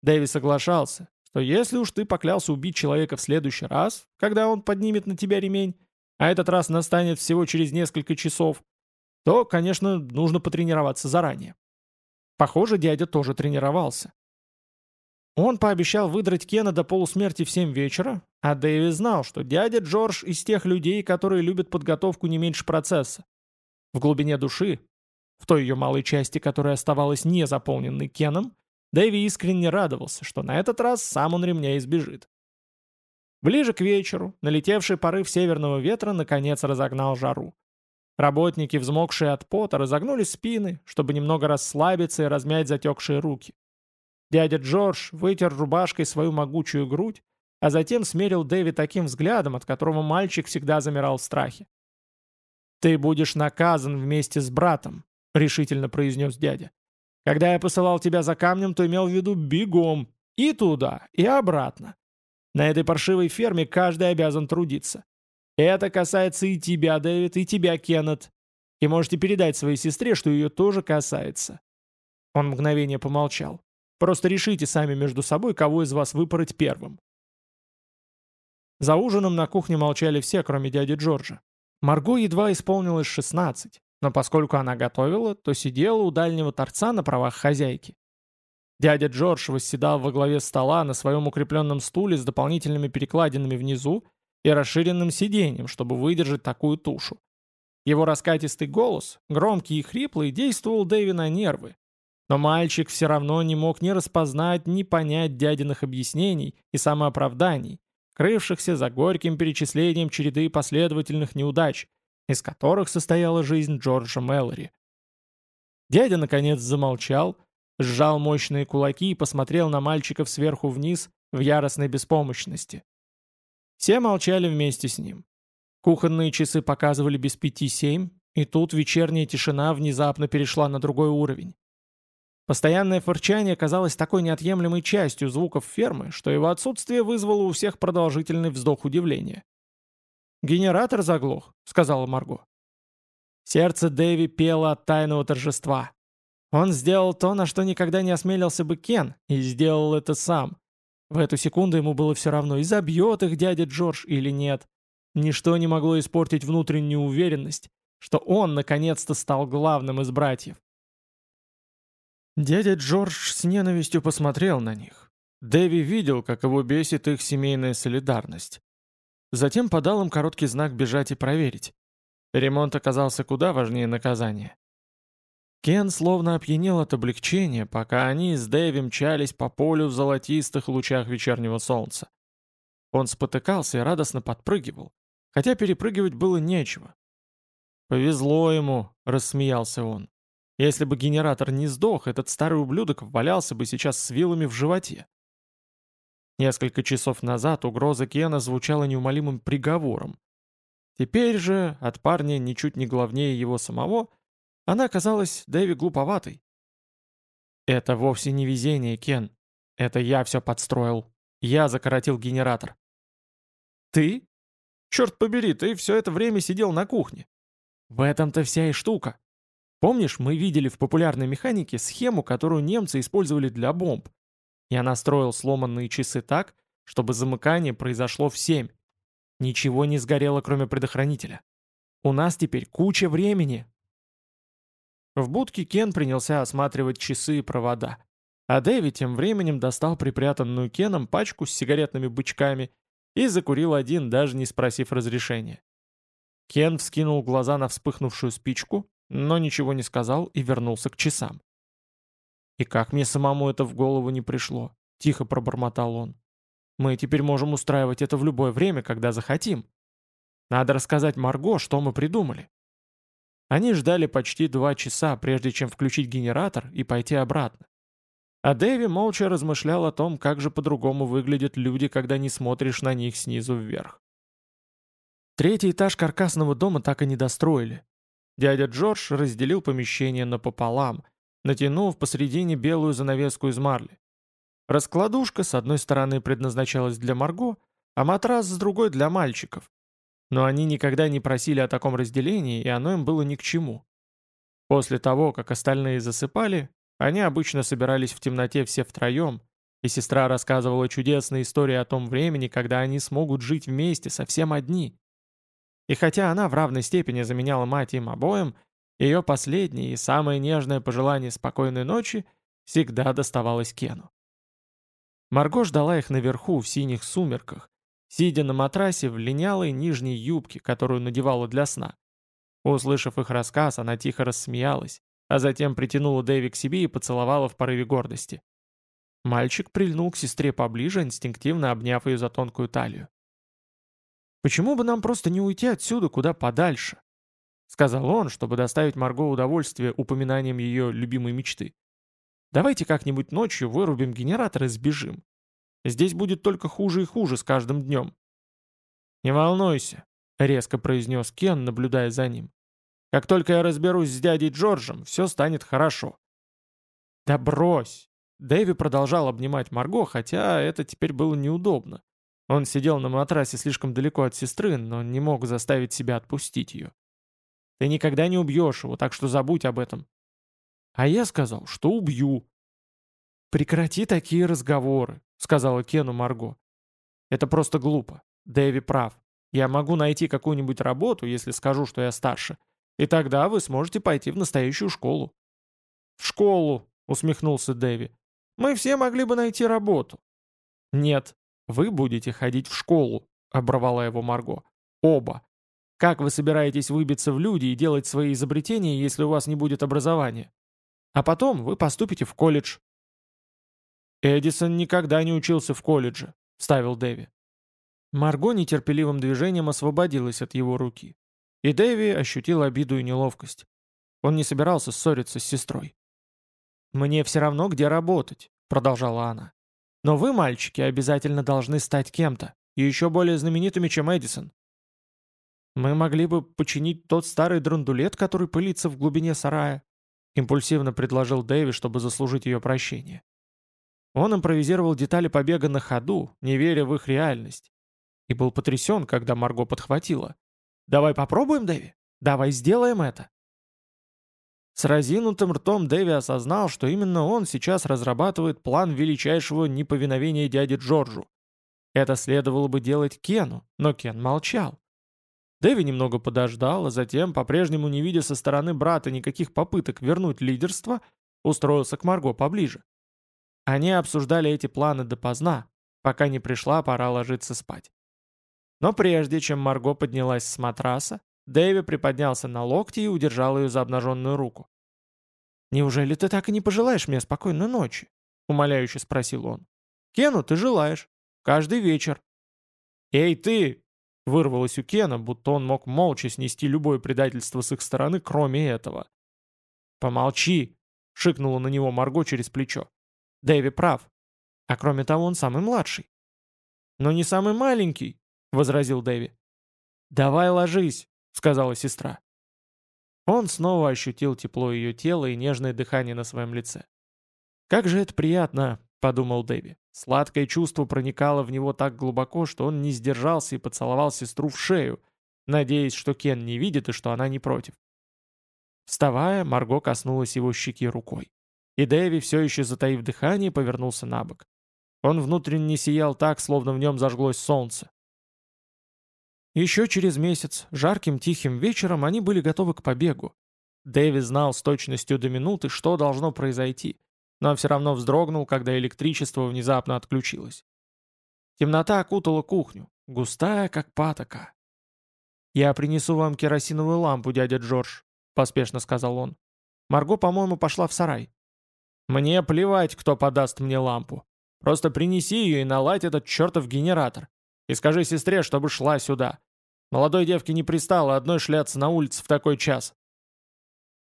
Дэви соглашался, что если уж ты поклялся убить человека в следующий раз, когда он поднимет на тебя ремень, а этот раз настанет всего через несколько часов, то, конечно, нужно потренироваться заранее. Похоже, дядя тоже тренировался. Он пообещал выдрать Кена до полусмерти в 7 вечера, а Дэви знал, что дядя Джордж из тех людей, которые любят подготовку не меньше процесса. В глубине души, в той ее малой части, которая оставалась не заполненной Кеном, Дэви искренне радовался, что на этот раз сам он ремня избежит. Ближе к вечеру налетевший порыв северного ветра наконец разогнал жару. Работники, взмокшие от пота, разогнули спины, чтобы немного расслабиться и размять затекшие руки. Дядя Джордж вытер рубашкой свою могучую грудь, а затем смерил Дэви таким взглядом, от которого мальчик всегда замирал в страхе. «Ты будешь наказан вместе с братом», — решительно произнес дядя. «Когда я посылал тебя за камнем, то имел в виду бегом. И туда, и обратно. На этой паршивой ферме каждый обязан трудиться. Это касается и тебя, Дэвид, и тебя, Кеннет. И можете передать своей сестре, что ее тоже касается». Он мгновение помолчал. «Просто решите сами между собой, кого из вас выпороть первым». За ужином на кухне молчали все, кроме дяди Джорджа. Марго едва исполнилось 16, но поскольку она готовила, то сидела у дальнего торца на правах хозяйки. Дядя Джордж восседал во главе стола на своем укрепленном стуле с дополнительными перекладинами внизу и расширенным сиденьем, чтобы выдержать такую тушу. Его раскатистый голос, громкий и хриплый, действовал Дэви на нервы. Но мальчик все равно не мог ни распознать, ни понять дядиных объяснений и самооправданий, крывшихся за горьким перечислением череды последовательных неудач, из которых состояла жизнь Джорджа Мэлори. Дядя, наконец, замолчал, сжал мощные кулаки и посмотрел на мальчиков сверху вниз в яростной беспомощности. Все молчали вместе с ним. Кухонные часы показывали без пяти семь, и тут вечерняя тишина внезапно перешла на другой уровень. Постоянное фырчание казалось такой неотъемлемой частью звуков фермы, что его отсутствие вызвало у всех продолжительный вздох удивления. «Генератор заглох», — сказала Марго. Сердце Дэви пело от тайного торжества. Он сделал то, на что никогда не осмелился бы Кен, и сделал это сам. В эту секунду ему было все равно, и забьет их дядя Джордж или нет. Ничто не могло испортить внутреннюю уверенность, что он наконец-то стал главным из братьев. Дядя Джордж с ненавистью посмотрел на них. Дэви видел, как его бесит их семейная солидарность. Затем подал им короткий знак бежать и проверить. Ремонт оказался куда важнее наказания. Кен словно опьянел от облегчения, пока они с Дэви мчались по полю в золотистых лучах вечернего солнца. Он спотыкался и радостно подпрыгивал, хотя перепрыгивать было нечего. «Повезло ему», — рассмеялся он. Если бы генератор не сдох, этот старый ублюдок валялся бы сейчас с вилами в животе. Несколько часов назад угроза Кена звучала неумолимым приговором. Теперь же, от парня ничуть не главнее его самого, она казалась Дэви глуповатой. «Это вовсе не везение, Кен. Это я все подстроил. Я закоротил генератор». «Ты? Черт побери, ты все это время сидел на кухне. В этом-то вся и штука. Помнишь, мы видели в популярной механике схему, которую немцы использовали для бомб? Я настроил сломанные часы так, чтобы замыкание произошло в 7. Ничего не сгорело, кроме предохранителя. У нас теперь куча времени. В будке Кен принялся осматривать часы и провода. А Дэви тем временем достал припрятанную Кеном пачку с сигаретными бычками и закурил один, даже не спросив разрешения. Кен вскинул глаза на вспыхнувшую спичку, но ничего не сказал и вернулся к часам. «И как мне самому это в голову не пришло?» — тихо пробормотал он. «Мы теперь можем устраивать это в любое время, когда захотим. Надо рассказать Марго, что мы придумали». Они ждали почти два часа, прежде чем включить генератор и пойти обратно. А Дэви молча размышлял о том, как же по-другому выглядят люди, когда не смотришь на них снизу вверх. Третий этаж каркасного дома так и не достроили. Дядя Джордж разделил помещение напополам, натянув посредине белую занавеску из марли. Раскладушка с одной стороны предназначалась для Марго, а матрас с другой для мальчиков. Но они никогда не просили о таком разделении, и оно им было ни к чему. После того, как остальные засыпали, они обычно собирались в темноте все втроем, и сестра рассказывала чудесные истории о том времени, когда они смогут жить вместе совсем одни. И хотя она в равной степени заменяла мать им обоим, ее последнее и самое нежное пожелание спокойной ночи всегда доставалось Кену. Марго ждала их наверху в синих сумерках, сидя на матрасе в линялой нижней юбке, которую надевала для сна. Услышав их рассказ, она тихо рассмеялась, а затем притянула Дэви к себе и поцеловала в порыве гордости. Мальчик прильнул к сестре поближе, инстинктивно обняв ее за тонкую талию. «Почему бы нам просто не уйти отсюда куда подальше?» — сказал он, чтобы доставить Марго удовольствие упоминанием ее любимой мечты. «Давайте как-нибудь ночью вырубим генератор и сбежим. Здесь будет только хуже и хуже с каждым днем». «Не волнуйся», — резко произнес Кен, наблюдая за ним. «Как только я разберусь с дядей Джорджем, все станет хорошо». «Да брось!» Дэви продолжал обнимать Марго, хотя это теперь было неудобно. Он сидел на матрасе слишком далеко от сестры, но не мог заставить себя отпустить ее. «Ты никогда не убьешь его, так что забудь об этом». «А я сказал, что убью». «Прекрати такие разговоры», — сказала Кену Марго. «Это просто глупо. Дэви прав. Я могу найти какую-нибудь работу, если скажу, что я старше. И тогда вы сможете пойти в настоящую школу». «В школу», — усмехнулся Дэви. Мы все могли бы найти работу». «Нет, вы будете ходить в школу», — оборвала его Марго. «Оба. Как вы собираетесь выбиться в люди и делать свои изобретения, если у вас не будет образования? А потом вы поступите в колледж». «Эдисон никогда не учился в колледже», — вставил Дэви. Марго нетерпеливым движением освободилась от его руки. И Дэви ощутил обиду и неловкость. Он не собирался ссориться с сестрой. «Мне все равно, где работать», — продолжала она. «Но вы, мальчики, обязательно должны стать кем-то, и еще более знаменитыми, чем Эдисон. Мы могли бы починить тот старый драндулет, который пылится в глубине сарая», — импульсивно предложил Дэви, чтобы заслужить ее прощение. Он импровизировал детали побега на ходу, не веря в их реальность. И был потрясен, когда Марго подхватила. «Давай попробуем, Дэви? Давай сделаем это!» С разинутым ртом Дэви осознал, что именно он сейчас разрабатывает план величайшего неповиновения дяде Джорджу. Это следовало бы делать Кену, но Кен молчал. Дэви немного подождал, а затем, по-прежнему не видя со стороны брата никаких попыток вернуть лидерство, устроился к Марго поближе. Они обсуждали эти планы допоздна, пока не пришла пора ложиться спать. Но прежде чем Марго поднялась с матраса, Дэви приподнялся на локти и удержал ее за обнаженную руку. «Неужели ты так и не пожелаешь мне спокойной ночи?» — умоляюще спросил он. «Кену ты желаешь. Каждый вечер». «Эй, ты!» — вырвалось у Кена, будто он мог молча снести любое предательство с их стороны, кроме этого. «Помолчи!» — шикнула на него Марго через плечо. «Дэви прав. А кроме того, он самый младший». «Но не самый маленький», — возразил Дэви. «Давай ложись», — сказала сестра. Он снова ощутил тепло ее тела и нежное дыхание на своем лице. «Как же это приятно!» — подумал Дэви. Сладкое чувство проникало в него так глубоко, что он не сдержался и поцеловал сестру в шею, надеясь, что Кен не видит и что она не против. Вставая, Марго коснулась его щеки рукой. И Дэви, все еще затаив дыхание, повернулся на бок. Он внутренне сиял так, словно в нем зажглось солнце. Еще через месяц, жарким тихим вечером, они были готовы к побегу. Дэви знал с точностью до минуты, что должно произойти, но все равно вздрогнул, когда электричество внезапно отключилось. Темнота окутала кухню, густая, как патока. «Я принесу вам керосиновую лампу, дядя Джордж», — поспешно сказал он. «Марго, по-моему, пошла в сарай». «Мне плевать, кто подаст мне лампу. Просто принеси ее и наладь этот чертов генератор. И скажи сестре, чтобы шла сюда. Молодой девке не пристало одной шляться на улице в такой час.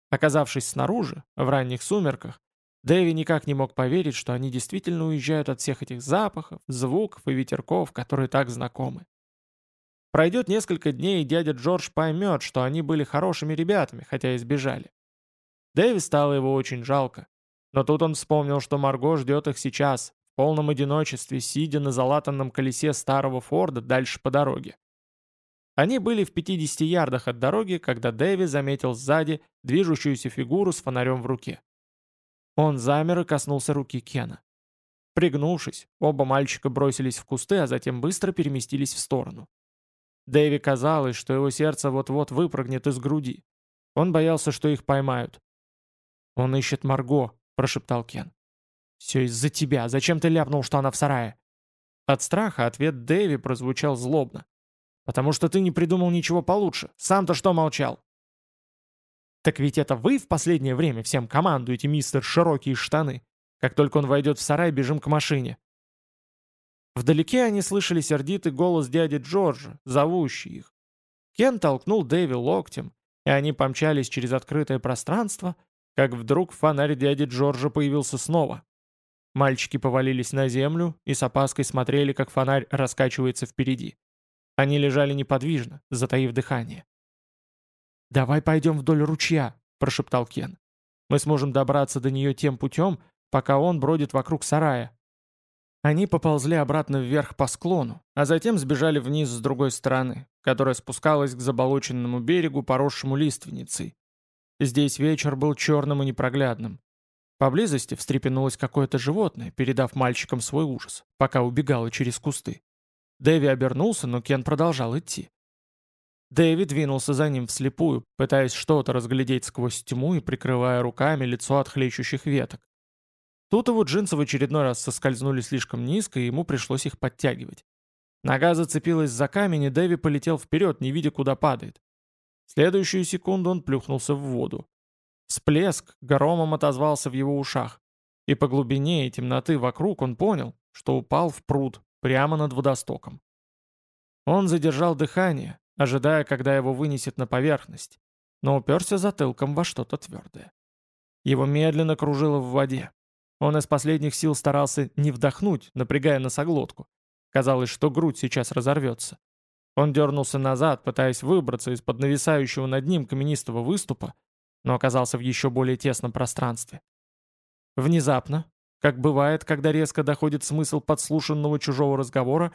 Оказавшись снаружи, в ранних сумерках, Дэви никак не мог поверить, что они действительно уезжают от всех этих запахов, звуков и ветерков, которые так знакомы. Пройдет несколько дней, и дядя Джордж поймет, что они были хорошими ребятами, хотя и сбежали. Дэви стало его очень жалко. Но тут он вспомнил, что Марго ждет их сейчас, полном одиночестве, сидя на залатанном колесе старого Форда дальше по дороге. Они были в 50 ярдах от дороги, когда Дэви заметил сзади движущуюся фигуру с фонарем в руке. Он замер и коснулся руки Кена. Пригнувшись, оба мальчика бросились в кусты, а затем быстро переместились в сторону. Дэви казалось, что его сердце вот-вот выпрыгнет из груди. Он боялся, что их поймают. «Он ищет Марго», — прошептал Кен. «Все из-за тебя. Зачем ты ляпнул, что она в сарае?» От страха ответ Дэви прозвучал злобно. «Потому что ты не придумал ничего получше. Сам-то что молчал?» «Так ведь это вы в последнее время всем командуете, мистер Широкие Штаны. Как только он войдет в сарай, бежим к машине». Вдалеке они слышали сердитый голос дяди Джорджа, зовущий их. Кен толкнул Дэви локтем, и они помчались через открытое пространство, как вдруг фонарь дяди Джорджа появился снова. Мальчики повалились на землю и с опаской смотрели, как фонарь раскачивается впереди. Они лежали неподвижно, затаив дыхание. «Давай пойдем вдоль ручья», — прошептал Кен. «Мы сможем добраться до нее тем путем, пока он бродит вокруг сарая». Они поползли обратно вверх по склону, а затем сбежали вниз с другой стороны, которая спускалась к заболоченному берегу, поросшему лиственницей. Здесь вечер был черным и непроглядным. Поблизости встрепенулось какое-то животное, передав мальчикам свой ужас, пока убегало через кусты. Дэви обернулся, но Кен продолжал идти. Дэви двинулся за ним вслепую, пытаясь что-то разглядеть сквозь тьму и прикрывая руками лицо от хлещущих веток. Тут его джинсы в очередной раз соскользнули слишком низко, и ему пришлось их подтягивать. Нога зацепилась за камень, и Дэви полетел вперед, не видя, куда падает. В следующую секунду он плюхнулся в воду. Всплеск громом отозвался в его ушах. И по глубине и темноты вокруг он понял, что упал в пруд, прямо над водостоком. Он задержал дыхание, ожидая, когда его вынесет на поверхность, но уперся затылком во что-то твердое. Его медленно кружило в воде. Он из последних сил старался не вдохнуть, напрягая носоглотку. Казалось, что грудь сейчас разорвется. Он дернулся назад, пытаясь выбраться из-под нависающего над ним каменистого выступа, но оказался в еще более тесном пространстве. Внезапно, как бывает, когда резко доходит смысл подслушанного чужого разговора,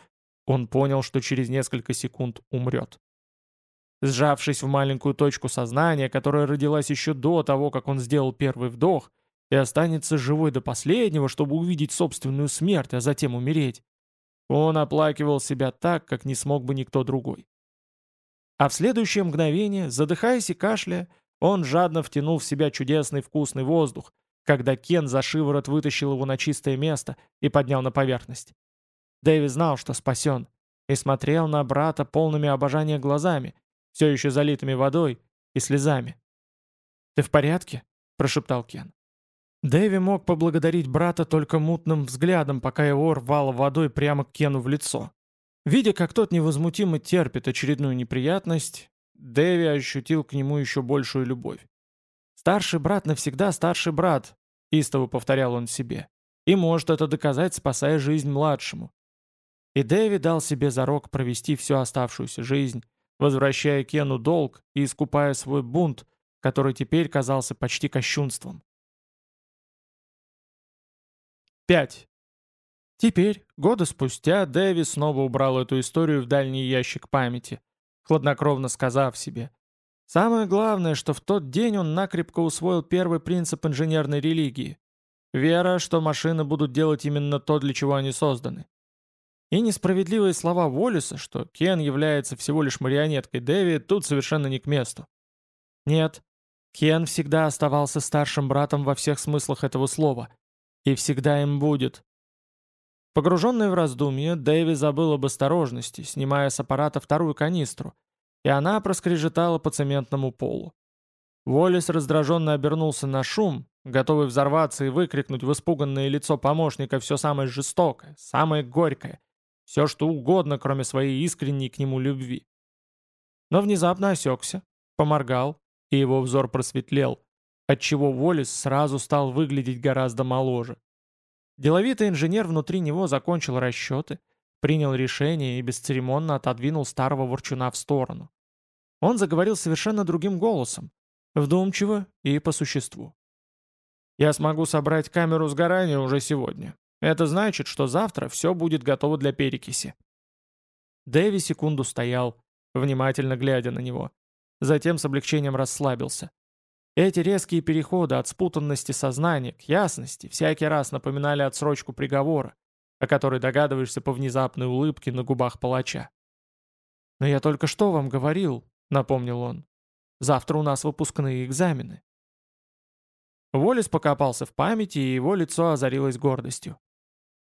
он понял, что через несколько секунд умрет. Сжавшись в маленькую точку сознания, которая родилась еще до того, как он сделал первый вдох, и останется живой до последнего, чтобы увидеть собственную смерть, а затем умереть. Он оплакивал себя так, как не смог бы никто другой. А в следующее мгновение, задыхаясь и кашляя, он жадно втянул в себя чудесный вкусный воздух, когда Кен за шиворот вытащил его на чистое место и поднял на поверхность. Дэви знал, что спасен, и смотрел на брата полными обожания глазами, все еще залитыми водой и слезами. «Ты в порядке?» – прошептал Кен. Дэви мог поблагодарить брата только мутным взглядом, пока его рвало водой прямо к Кену в лицо. Видя, как тот невозмутимо терпит очередную неприятность, Дэви ощутил к нему еще большую любовь. «Старший брат навсегда старший брат», — истово повторял он себе, «и может это доказать, спасая жизнь младшему». И Дэви дал себе зарок провести всю оставшуюся жизнь, возвращая Кену долг и искупая свой бунт, который теперь казался почти кощунством. 5. Теперь, года спустя, Дэви снова убрал эту историю в дальний ящик памяти, хладнокровно сказав себе. Самое главное, что в тот день он накрепко усвоил первый принцип инженерной религии. Вера, что машины будут делать именно то, для чего они созданы. И несправедливые слова Уоллеса, что Кен является всего лишь марионеткой Дэви, тут совершенно не к месту. Нет, Кен всегда оставался старшим братом во всех смыслах этого слова – и всегда им будет. Погруженный в раздумье, Дэви забыл об осторожности, снимая с аппарата вторую канистру, и она проскрежетала по цементному полу. Уоллес раздраженно обернулся на шум, готовый взорваться и выкрикнуть в испуганное лицо помощника все самое жестокое, самое горькое, все что угодно, кроме своей искренней к нему любви. Но внезапно осекся, поморгал, и его взор просветлел, отчего Уоллес сразу стал выглядеть гораздо моложе. Деловитый инженер внутри него закончил расчеты, принял решение и бесцеремонно отодвинул старого ворчуна в сторону. Он заговорил совершенно другим голосом, вдумчиво и по существу. «Я смогу собрать камеру сгорания уже сегодня. Это значит, что завтра все будет готово для перекиси». Дэви секунду стоял, внимательно глядя на него. Затем с облегчением расслабился. Эти резкие переходы от спутанности сознания к ясности всякий раз напоминали отсрочку приговора, о которой догадываешься по внезапной улыбке на губах палача. «Но я только что вам говорил», — напомнил он. «Завтра у нас выпускные экзамены». Волес покопался в памяти, и его лицо озарилось гордостью.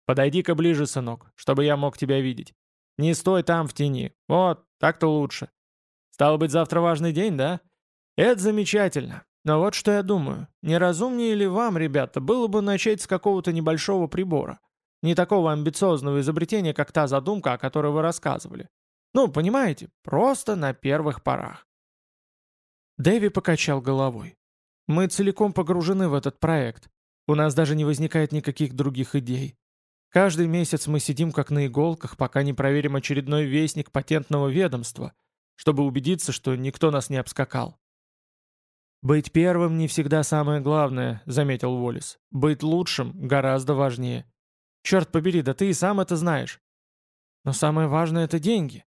«Подойди-ка ближе, сынок, чтобы я мог тебя видеть. Не стой там в тени. Вот, так-то лучше. Стало быть, завтра важный день, да? Это замечательно. Но вот что я думаю. Не разумнее ли вам, ребята, было бы начать с какого-то небольшого прибора? Не такого амбициозного изобретения, как та задумка, о которой вы рассказывали. Ну, понимаете, просто на первых порах. Дэви покачал головой. Мы целиком погружены в этот проект. У нас даже не возникает никаких других идей. Каждый месяц мы сидим как на иголках, пока не проверим очередной вестник патентного ведомства, чтобы убедиться, что никто нас не обскакал. «Быть первым не всегда самое главное», — заметил Уоллес. «Быть лучшим гораздо важнее. Черт побери, да ты и сам это знаешь. Но самое важное — это деньги».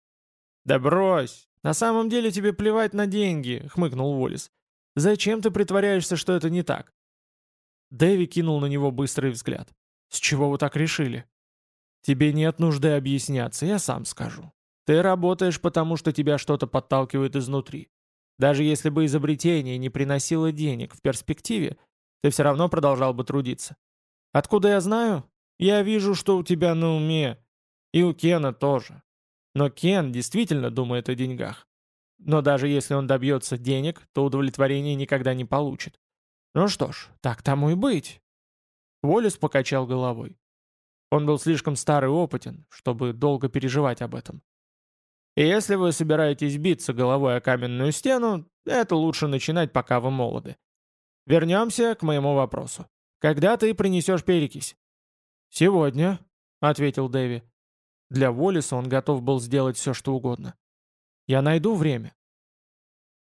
«Да брось! На самом деле тебе плевать на деньги», — хмыкнул Уоллес. «Зачем ты притворяешься, что это не так?» Дэви кинул на него быстрый взгляд. «С чего вы так решили?» «Тебе нет нужды объясняться, я сам скажу. Ты работаешь, потому что тебя что-то подталкивает изнутри. Даже если бы изобретение не приносило денег в перспективе, ты все равно продолжал бы трудиться. Откуда я знаю? Я вижу, что у тебя на уме. И у Кена тоже. Но Кен действительно думает о деньгах. Но даже если он добьется денег, то удовлетворения никогда не получит. Ну что ж, так тому и быть. Уоллес покачал головой. Он был слишком старый и опытен, чтобы долго переживать об этом. И если вы собираетесь биться головой о каменную стену, это лучше начинать, пока вы молоды. Вернемся к моему вопросу. Когда ты принесешь перекись? «Сегодня», — ответил Дэви. Для Уоллиса он готов был сделать все, что угодно. «Я найду время».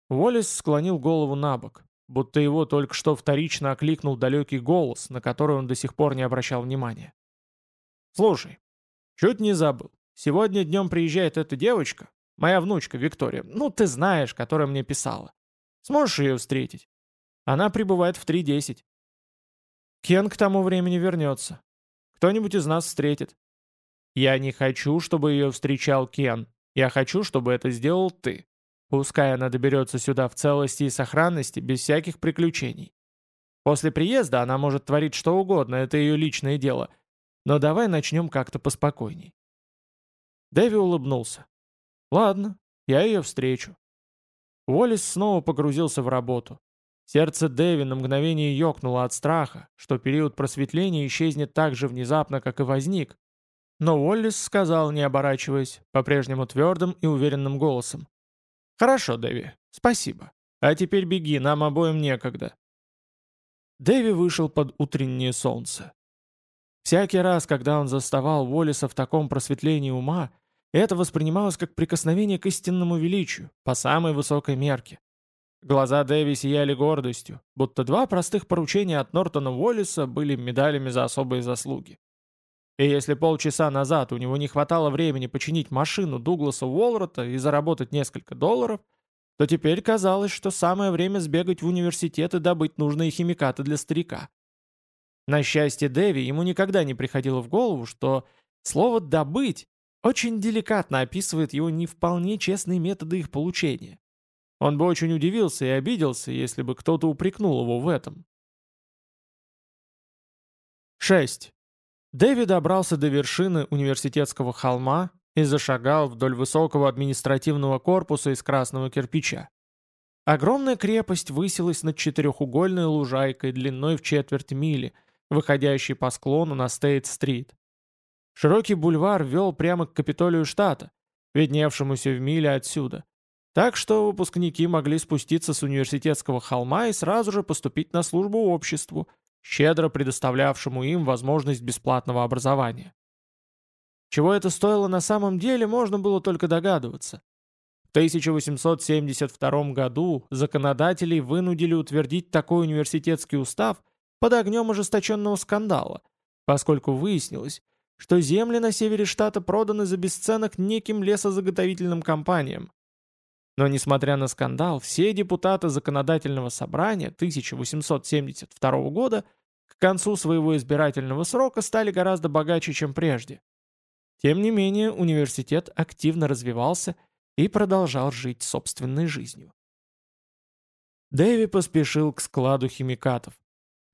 Уоллис склонил голову на бок, будто его только что вторично окликнул далекий голос, на который он до сих пор не обращал внимания. «Слушай, чуть не забыл. Сегодня днем приезжает эта девочка, моя внучка Виктория, ну ты знаешь, которая мне писала. Сможешь ее встретить? Она прибывает в 3.10. Кен к тому времени вернется. Кто-нибудь из нас встретит. Я не хочу, чтобы ее встречал Кен. Я хочу, чтобы это сделал ты. Пускай она доберется сюда в целости и сохранности, без всяких приключений. После приезда она может творить что угодно, это ее личное дело. Но давай начнем как-то поспокойней. Дэви улыбнулся. «Ладно, я ее встречу». Уоллес снова погрузился в работу. Сердце Дэви на мгновение ёкнуло от страха, что период просветления исчезнет так же внезапно, как и возник. Но Уоллес сказал, не оборачиваясь, по-прежнему твердым и уверенным голосом. «Хорошо, Дэви, спасибо. А теперь беги, нам обоим некогда». Дэви вышел под утреннее солнце. Всякий раз, когда он заставал Уоллеса в таком просветлении ума, это воспринималось как прикосновение к истинному величию, по самой высокой мерке. Глаза Дэви сияли гордостью, будто два простых поручения от Нортона Уоллиса были медалями за особые заслуги. И если полчаса назад у него не хватало времени починить машину Дугласа Уолрота и заработать несколько долларов, то теперь казалось, что самое время сбегать в университет и добыть нужные химикаты для старика. На счастье Дэви ему никогда не приходило в голову, что слово «добыть» очень деликатно описывает его не вполне честные методы их получения. Он бы очень удивился и обиделся, если бы кто-то упрекнул его в этом. 6. Дэви добрался до вершины университетского холма и зашагал вдоль высокого административного корпуса из красного кирпича. Огромная крепость высилась над четырехугольной лужайкой длиной в четверть мили, выходящей по склону на Стейт-стрит. Широкий бульвар вел прямо к Капитолию штата, видневшемуся в миле отсюда. Так что выпускники могли спуститься с университетского холма и сразу же поступить на службу обществу, щедро предоставлявшему им возможность бесплатного образования. Чего это стоило на самом деле, можно было только догадываться. В 1872 году законодателей вынудили утвердить такой университетский устав под огнем ожесточенного скандала, поскольку выяснилось, что земли на севере штата проданы за бесценок неким лесозаготовительным компаниям. Но несмотря на скандал, все депутаты законодательного собрания 1872 года к концу своего избирательного срока стали гораздо богаче, чем прежде. Тем не менее, университет активно развивался и продолжал жить собственной жизнью. Дэви поспешил к складу химикатов.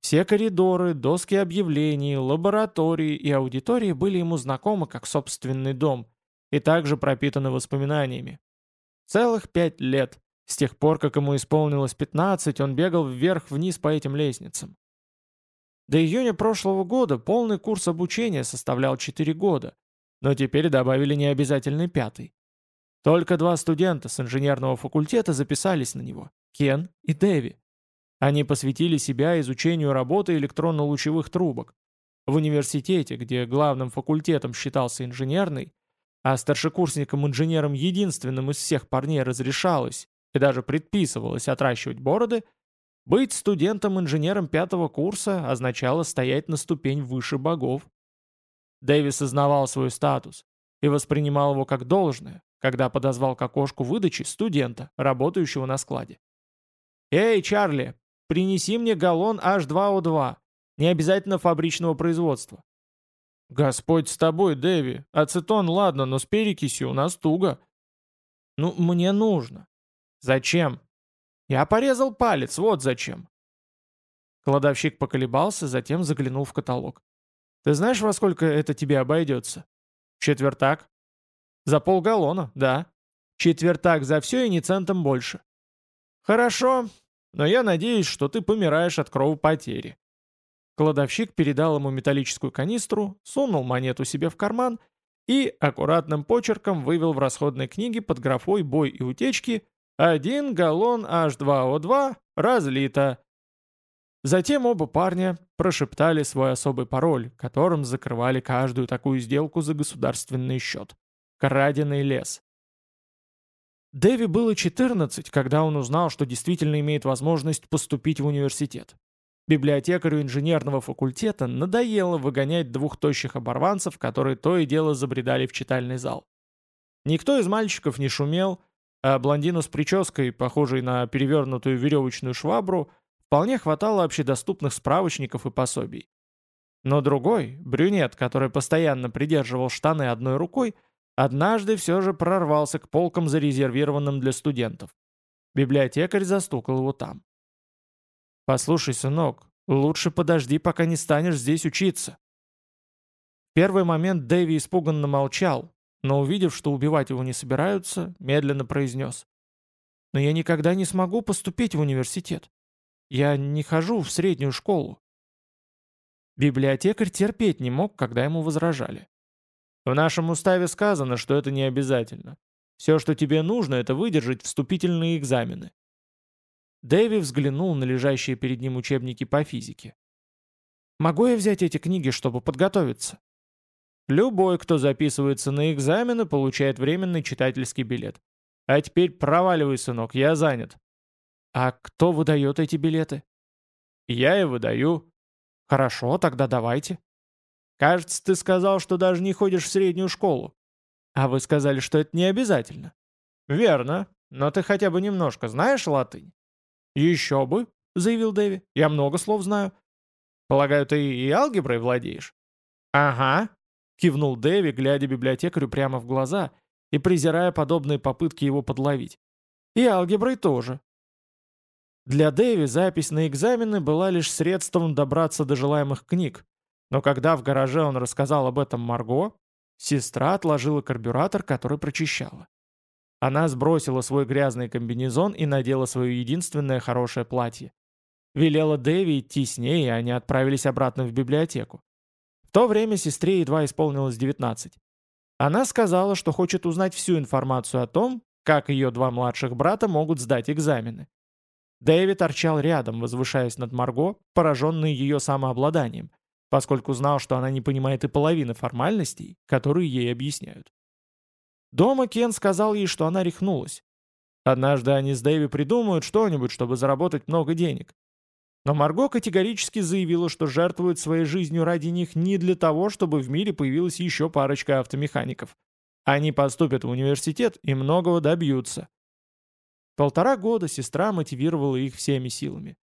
Все коридоры, доски объявлений, лаборатории и аудитории были ему знакомы как собственный дом и также пропитаны воспоминаниями. Целых пять лет. С тех пор, как ему исполнилось 15, он бегал вверх-вниз по этим лестницам. До июня прошлого года полный курс обучения составлял 4 года, но теперь добавили необязательный пятый. Только два студента с инженерного факультета записались на него – Кен и Дэви. Они посвятили себя изучению работы электронно-лучевых трубок. В университете, где главным факультетом считался инженерный, а старшекурсникам-инженерам единственным из всех парней разрешалось и даже предписывалось отращивать бороды, быть студентом-инженером пятого курса означало стоять на ступень выше богов. Дэвис сознавал свой статус и воспринимал его как должное, когда подозвал к окошку выдачи студента, работающего на складе. «Эй, Чарли, принеси мне галлон H2O2, не обязательно фабричного производства». «Господь с тобой, Дэви, ацетон ладно, но с перекисью у нас туго». «Ну, мне нужно». «Зачем?» «Я порезал палец, вот зачем». Кладовщик поколебался, затем заглянул в каталог. «Ты знаешь, во сколько это тебе обойдется?» «Четвертак?» За полгаллона, да. Четвертак за все и ни центом больше. Хорошо, но я надеюсь, что ты помираешь от кровопотери. Кладовщик передал ему металлическую канистру, сунул монету себе в карман и аккуратным почерком вывел в расходной книге под графой «Бой и утечки» «Один галлон H2O2 разлито». Затем оба парня прошептали свой особый пароль, которым закрывали каждую такую сделку за государственный счет. Краденый лес. Дэви было 14, когда он узнал, что действительно имеет возможность поступить в университет. Библиотекарю инженерного факультета надоело выгонять двух тощих оборванцев, которые то и дело забредали в читальный зал. Никто из мальчиков не шумел, а блондину с прической, похожей на перевернутую веревочную швабру, вполне хватало общедоступных справочников и пособий. Но другой, брюнет, который постоянно придерживал штаны одной рукой, Однажды все же прорвался к полкам, зарезервированным для студентов. Библиотекарь застукал его там. «Послушай, сынок, лучше подожди, пока не станешь здесь учиться». В первый момент Дэви испуганно молчал, но увидев, что убивать его не собираются, медленно произнес. «Но я никогда не смогу поступить в университет. Я не хожу в среднюю школу». Библиотекарь терпеть не мог, когда ему возражали. В нашем уставе сказано, что это не обязательно. Все, что тебе нужно, это выдержать вступительные экзамены. Дэви взглянул на лежащие перед ним учебники по физике. «Могу я взять эти книги, чтобы подготовиться?» Любой, кто записывается на экзамены, получает временный читательский билет. А теперь проваливай, сынок, я занят. А кто выдает эти билеты? Я и выдаю. Хорошо, тогда давайте. Кажется, ты сказал, что даже не ходишь в среднюю школу. А вы сказали, что это не обязательно. Верно, но ты хотя бы немножко знаешь латынь? Еще бы, заявил Дэви. Я много слов знаю. Полагаю, ты и алгеброй владеешь? Ага, кивнул Дэви, глядя библиотекарю прямо в глаза и презирая подобные попытки его подловить. И алгеброй тоже. Для Дэви запись на экзамены была лишь средством добраться до желаемых книг, но когда в гараже он рассказал об этом Марго, сестра отложила карбюратор, который прочищала. Она сбросила свой грязный комбинезон и надела свое единственное хорошее платье. Велела Дэви идти с ней, и они отправились обратно в библиотеку. В то время сестре едва исполнилось 19. Она сказала, что хочет узнать всю информацию о том, как ее два младших брата могут сдать экзамены. Дэви торчал рядом, возвышаясь над Марго, пораженный ее самообладанием, поскольку знал, что она не понимает и половины формальностей, которые ей объясняют. Дома Кен сказал ей, что она рехнулась. Однажды они с Дэви придумают что-нибудь, чтобы заработать много денег. Но Марго категорически заявила, что жертвует своей жизнью ради них не для того, чтобы в мире появилась еще парочка автомехаников. Они поступят в университет и многого добьются. Полтора года сестра мотивировала их всеми силами.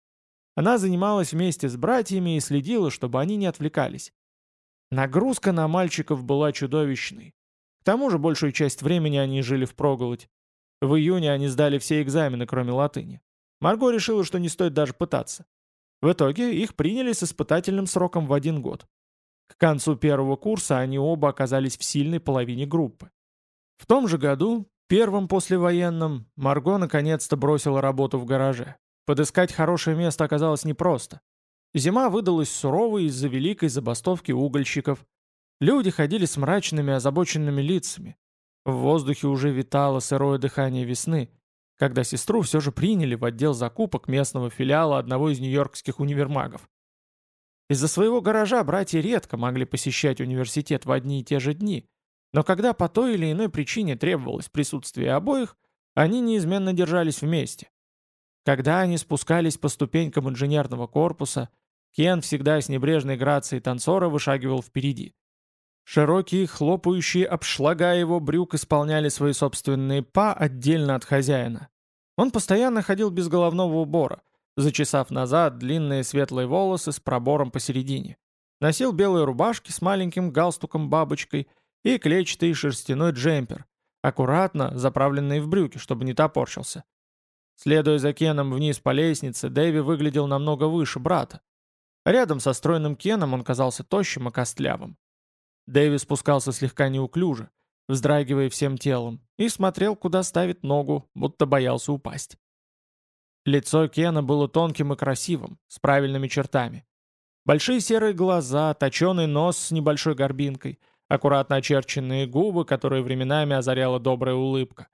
Она занималась вместе с братьями и следила, чтобы они не отвлекались. Нагрузка на мальчиков была чудовищной. К тому же большую часть времени они жили в проголодь. В июне они сдали все экзамены, кроме латыни. Марго решила, что не стоит даже пытаться. В итоге их приняли с испытательным сроком в один год. К концу первого курса они оба оказались в сильной половине группы. В том же году, первым послевоенном, Марго наконец-то бросила работу в гараже. Подыскать хорошее место оказалось непросто. Зима выдалась суровой из-за великой забастовки угольщиков. Люди ходили с мрачными озабоченными лицами. В воздухе уже витало сырое дыхание весны, когда сестру все же приняли в отдел закупок местного филиала одного из нью-йоркских универмагов. Из-за своего гаража братья редко могли посещать университет в одни и те же дни, но когда по той или иной причине требовалось присутствие обоих, они неизменно держались вместе. Когда они спускались по ступенькам инженерного корпуса, Кен всегда с небрежной грацией танцора вышагивал впереди. Широкие, хлопающие обшлага его брюк исполняли свои собственные па отдельно от хозяина. Он постоянно ходил без головного убора, зачесав назад длинные светлые волосы с пробором посередине. Носил белые рубашки с маленьким галстуком-бабочкой и клетчатый шерстяной джемпер, аккуратно заправленный в брюки, чтобы не топорщился. Следуя за Кеном вниз по лестнице, Дэви выглядел намного выше брата. Рядом со стройным Кеном он казался тощим и костлявым. Дэви спускался слегка неуклюже, вздрагивая всем телом, и смотрел, куда ставит ногу, будто боялся упасть. Лицо Кена было тонким и красивым, с правильными чертами. Большие серые глаза, точеный нос с небольшой горбинкой, аккуратно очерченные губы, которые временами озаряла добрая улыбка.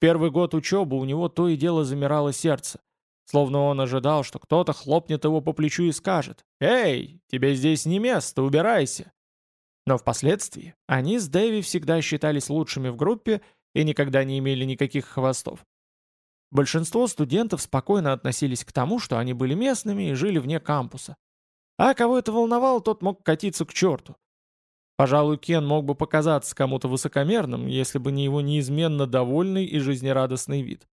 Первый год учебы у него то и дело замирало сердце, словно он ожидал, что кто-то хлопнет его по плечу и скажет «Эй, тебе здесь не место, убирайся!» Но впоследствии они с Дэви всегда считались лучшими в группе и никогда не имели никаких хвостов. Большинство студентов спокойно относились к тому, что они были местными и жили вне кампуса. А кого это волновало, тот мог катиться к черту. Пожалуй, Кен мог бы показаться кому-то высокомерным, если бы не его неизменно довольный и жизнерадостный вид.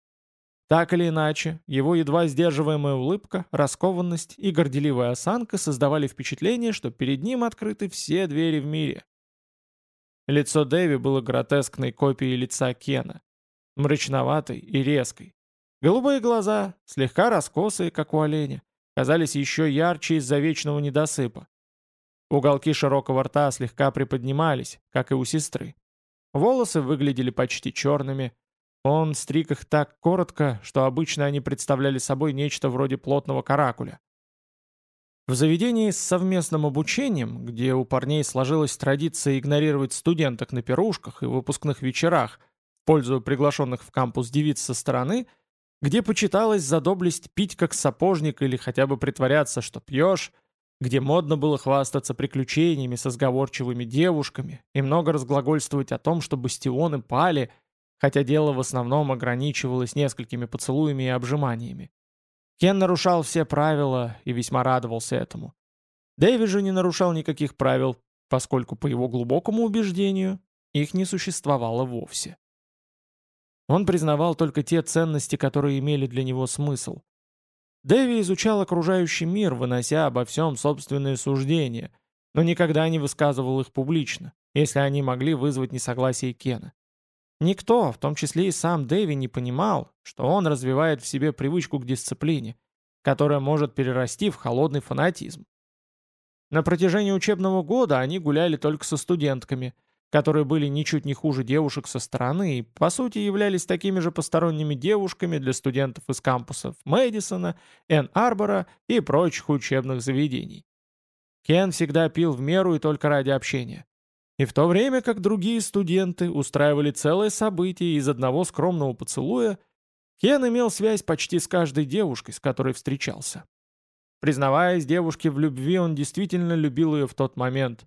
Так или иначе, его едва сдерживаемая улыбка, раскованность и горделивая осанка создавали впечатление, что перед ним открыты все двери в мире. Лицо Дэви было гротескной копией лица Кена, мрачноватой и резкой. Голубые глаза, слегка раскосые, как у оленя, казались еще ярче из-за вечного недосыпа. Уголки широкого рта слегка приподнимались, как и у сестры. Волосы выглядели почти черными. Он стриг их так коротко, что обычно они представляли собой нечто вроде плотного каракуля. В заведении с совместным обучением, где у парней сложилась традиция игнорировать студенток на пирушках и выпускных вечерах в пользу приглашенных в кампус девиц со стороны, где почиталось за доблесть пить как сапожник или хотя бы притворяться, что пьешь, где модно было хвастаться приключениями со сговорчивыми девушками и много разглагольствовать о том, что бастионы пали, хотя дело в основном ограничивалось несколькими поцелуями и обжиманиями. Кен нарушал все правила и весьма радовался этому. Дэви же не нарушал никаких правил, поскольку, по его глубокому убеждению, их не существовало вовсе. Он признавал только те ценности, которые имели для него смысл, Дэви изучал окружающий мир, вынося обо всем собственные суждения, но никогда не высказывал их публично, если они могли вызвать несогласие Кена. Никто, в том числе и сам Дэви, не понимал, что он развивает в себе привычку к дисциплине, которая может перерасти в холодный фанатизм. На протяжении учебного года они гуляли только со студентками, которые были ничуть не хуже девушек со стороны и, по сути, являлись такими же посторонними девушками для студентов из кампусов Мэдисона, Энн-Арбора и прочих учебных заведений. Кен всегда пил в меру и только ради общения. И в то время как другие студенты устраивали целое событие из одного скромного поцелуя, Кен имел связь почти с каждой девушкой, с которой встречался. Признаваясь девушке в любви, он действительно любил ее в тот момент.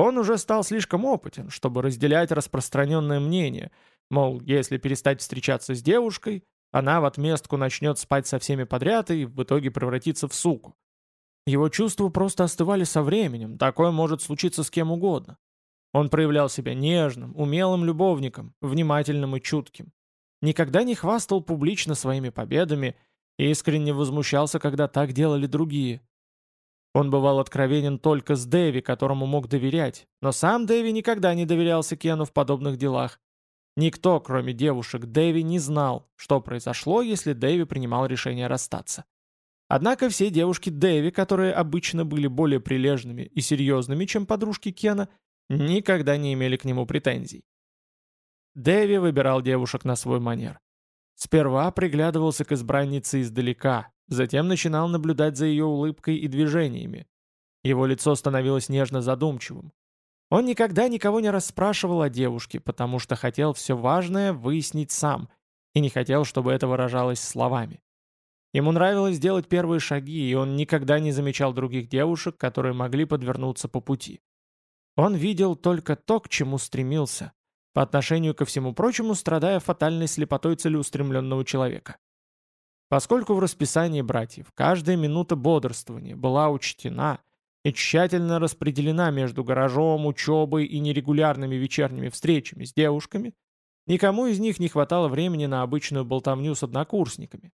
Он уже стал слишком опытен, чтобы разделять распространенное мнение, мол, если перестать встречаться с девушкой, она в отместку начнет спать со всеми подряд и в итоге превратится в суку. Его чувства просто остывали со временем, такое может случиться с кем угодно. Он проявлял себя нежным, умелым любовником, внимательным и чутким. Никогда не хвастал публично своими победами и искренне возмущался, когда так делали другие. Он бывал откровенен только с Дэви, которому мог доверять, но сам Дэви никогда не доверялся Кену в подобных делах. Никто, кроме девушек Дэви, не знал, что произошло, если Дэви принимал решение расстаться. Однако все девушки Дэви, которые обычно были более прилежными и серьезными, чем подружки Кена, никогда не имели к нему претензий. Дэви выбирал девушек на свой манер. Сперва приглядывался к избраннице издалека, затем начинал наблюдать за ее улыбкой и движениями. Его лицо становилось нежно задумчивым. Он никогда никого не расспрашивал о девушке, потому что хотел все важное выяснить сам, и не хотел, чтобы это выражалось словами. Ему нравилось делать первые шаги, и он никогда не замечал других девушек, которые могли подвернуться по пути. Он видел только то, к чему стремился, по отношению ко всему прочему страдая фатальной слепотой целеустремленного человека. Поскольку в расписании братьев каждая минута бодрствования была учтена и тщательно распределена между гаражом, учебой и нерегулярными вечерними встречами с девушками, никому из них не хватало времени на обычную болтовню с однокурсниками.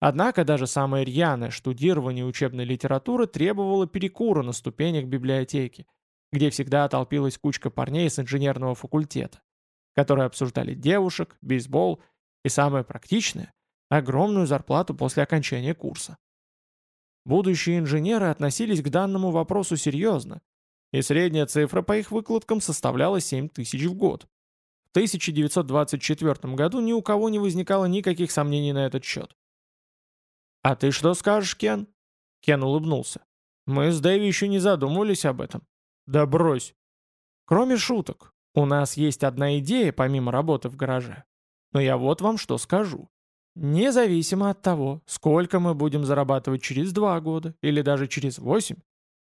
Однако даже самое рьяное штудирование учебной литературы требовало перекура на ступенях библиотеки, где всегда толпилась кучка парней с инженерного факультета, которые обсуждали девушек, бейсбол и, самое практичное, огромную зарплату после окончания курса. Будущие инженеры относились к данному вопросу серьезно, и средняя цифра по их выкладкам составляла 7 тысяч в год. В 1924 году ни у кого не возникало никаких сомнений на этот счет. «А ты что скажешь, Кен?» Кен улыбнулся. «Мы с Дэви еще не задумывались об этом». «Да брось!» «Кроме шуток, у нас есть одна идея, помимо работы в гараже. Но я вот вам что скажу. Независимо от того, сколько мы будем зарабатывать через два года или даже через восемь,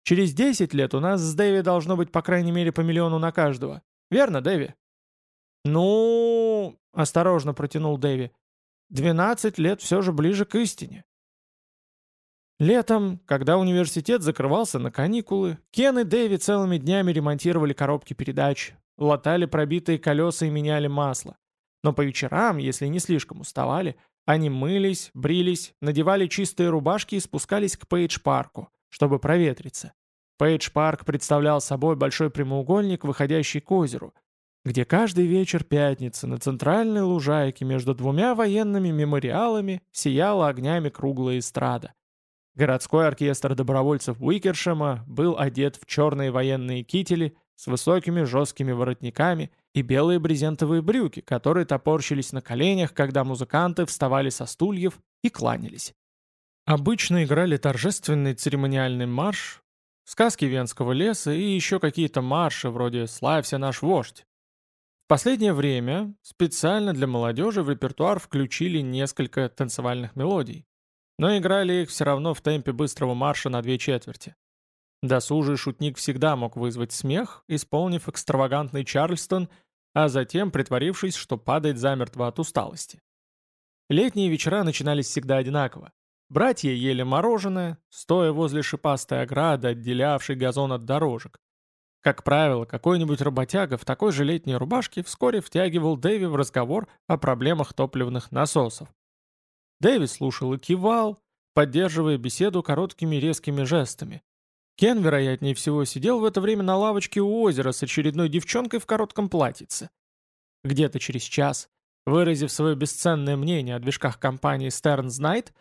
через десять лет у нас с Дэви должно быть по крайней мере по миллиону на каждого. Верно, Дэви? «Ну...» — осторожно протянул Дэви. «Двенадцать лет все же ближе к истине». Летом, когда университет закрывался на каникулы, Кен и Дэви целыми днями ремонтировали коробки передач, латали пробитые колеса и меняли масло. Но по вечерам, если не слишком уставали, они мылись, брились, надевали чистые рубашки и спускались к Пейдж-парку, чтобы проветриться. Пейдж-парк представлял собой большой прямоугольник, выходящий к озеру, где каждый вечер пятницы на центральной лужайке между двумя военными мемориалами сияла огнями круглая эстрада. Городской оркестр добровольцев Уикершема был одет в черные военные кители с высокими жесткими воротниками и белые брезентовые брюки, которые топорщились на коленях, когда музыканты вставали со стульев и кланялись. Обычно играли торжественный церемониальный марш, сказки Венского леса и еще какие-то марши вроде «Славься наш вождь». В последнее время специально для молодежи в репертуар включили несколько танцевальных мелодий, но играли их все равно в темпе быстрого марша на две четверти. Досужий шутник всегда мог вызвать смех, исполнив экстравагантный Чарльстон, а затем притворившись, что падает замертво от усталости. Летние вечера начинались всегда одинаково. Братья ели мороженое, стоя возле шипастой ограды, отделявшей газон от дорожек. Как правило, какой-нибудь работяга в такой же летней рубашке вскоре втягивал Дэви в разговор о проблемах топливных насосов. Дэвид слушал и кивал, поддерживая беседу короткими резкими жестами. Кен, вероятнее всего, сидел в это время на лавочке у озера с очередной девчонкой в коротком платьице. Где-то через час, выразив свое бесценное мнение о движках компании Stearns Knight,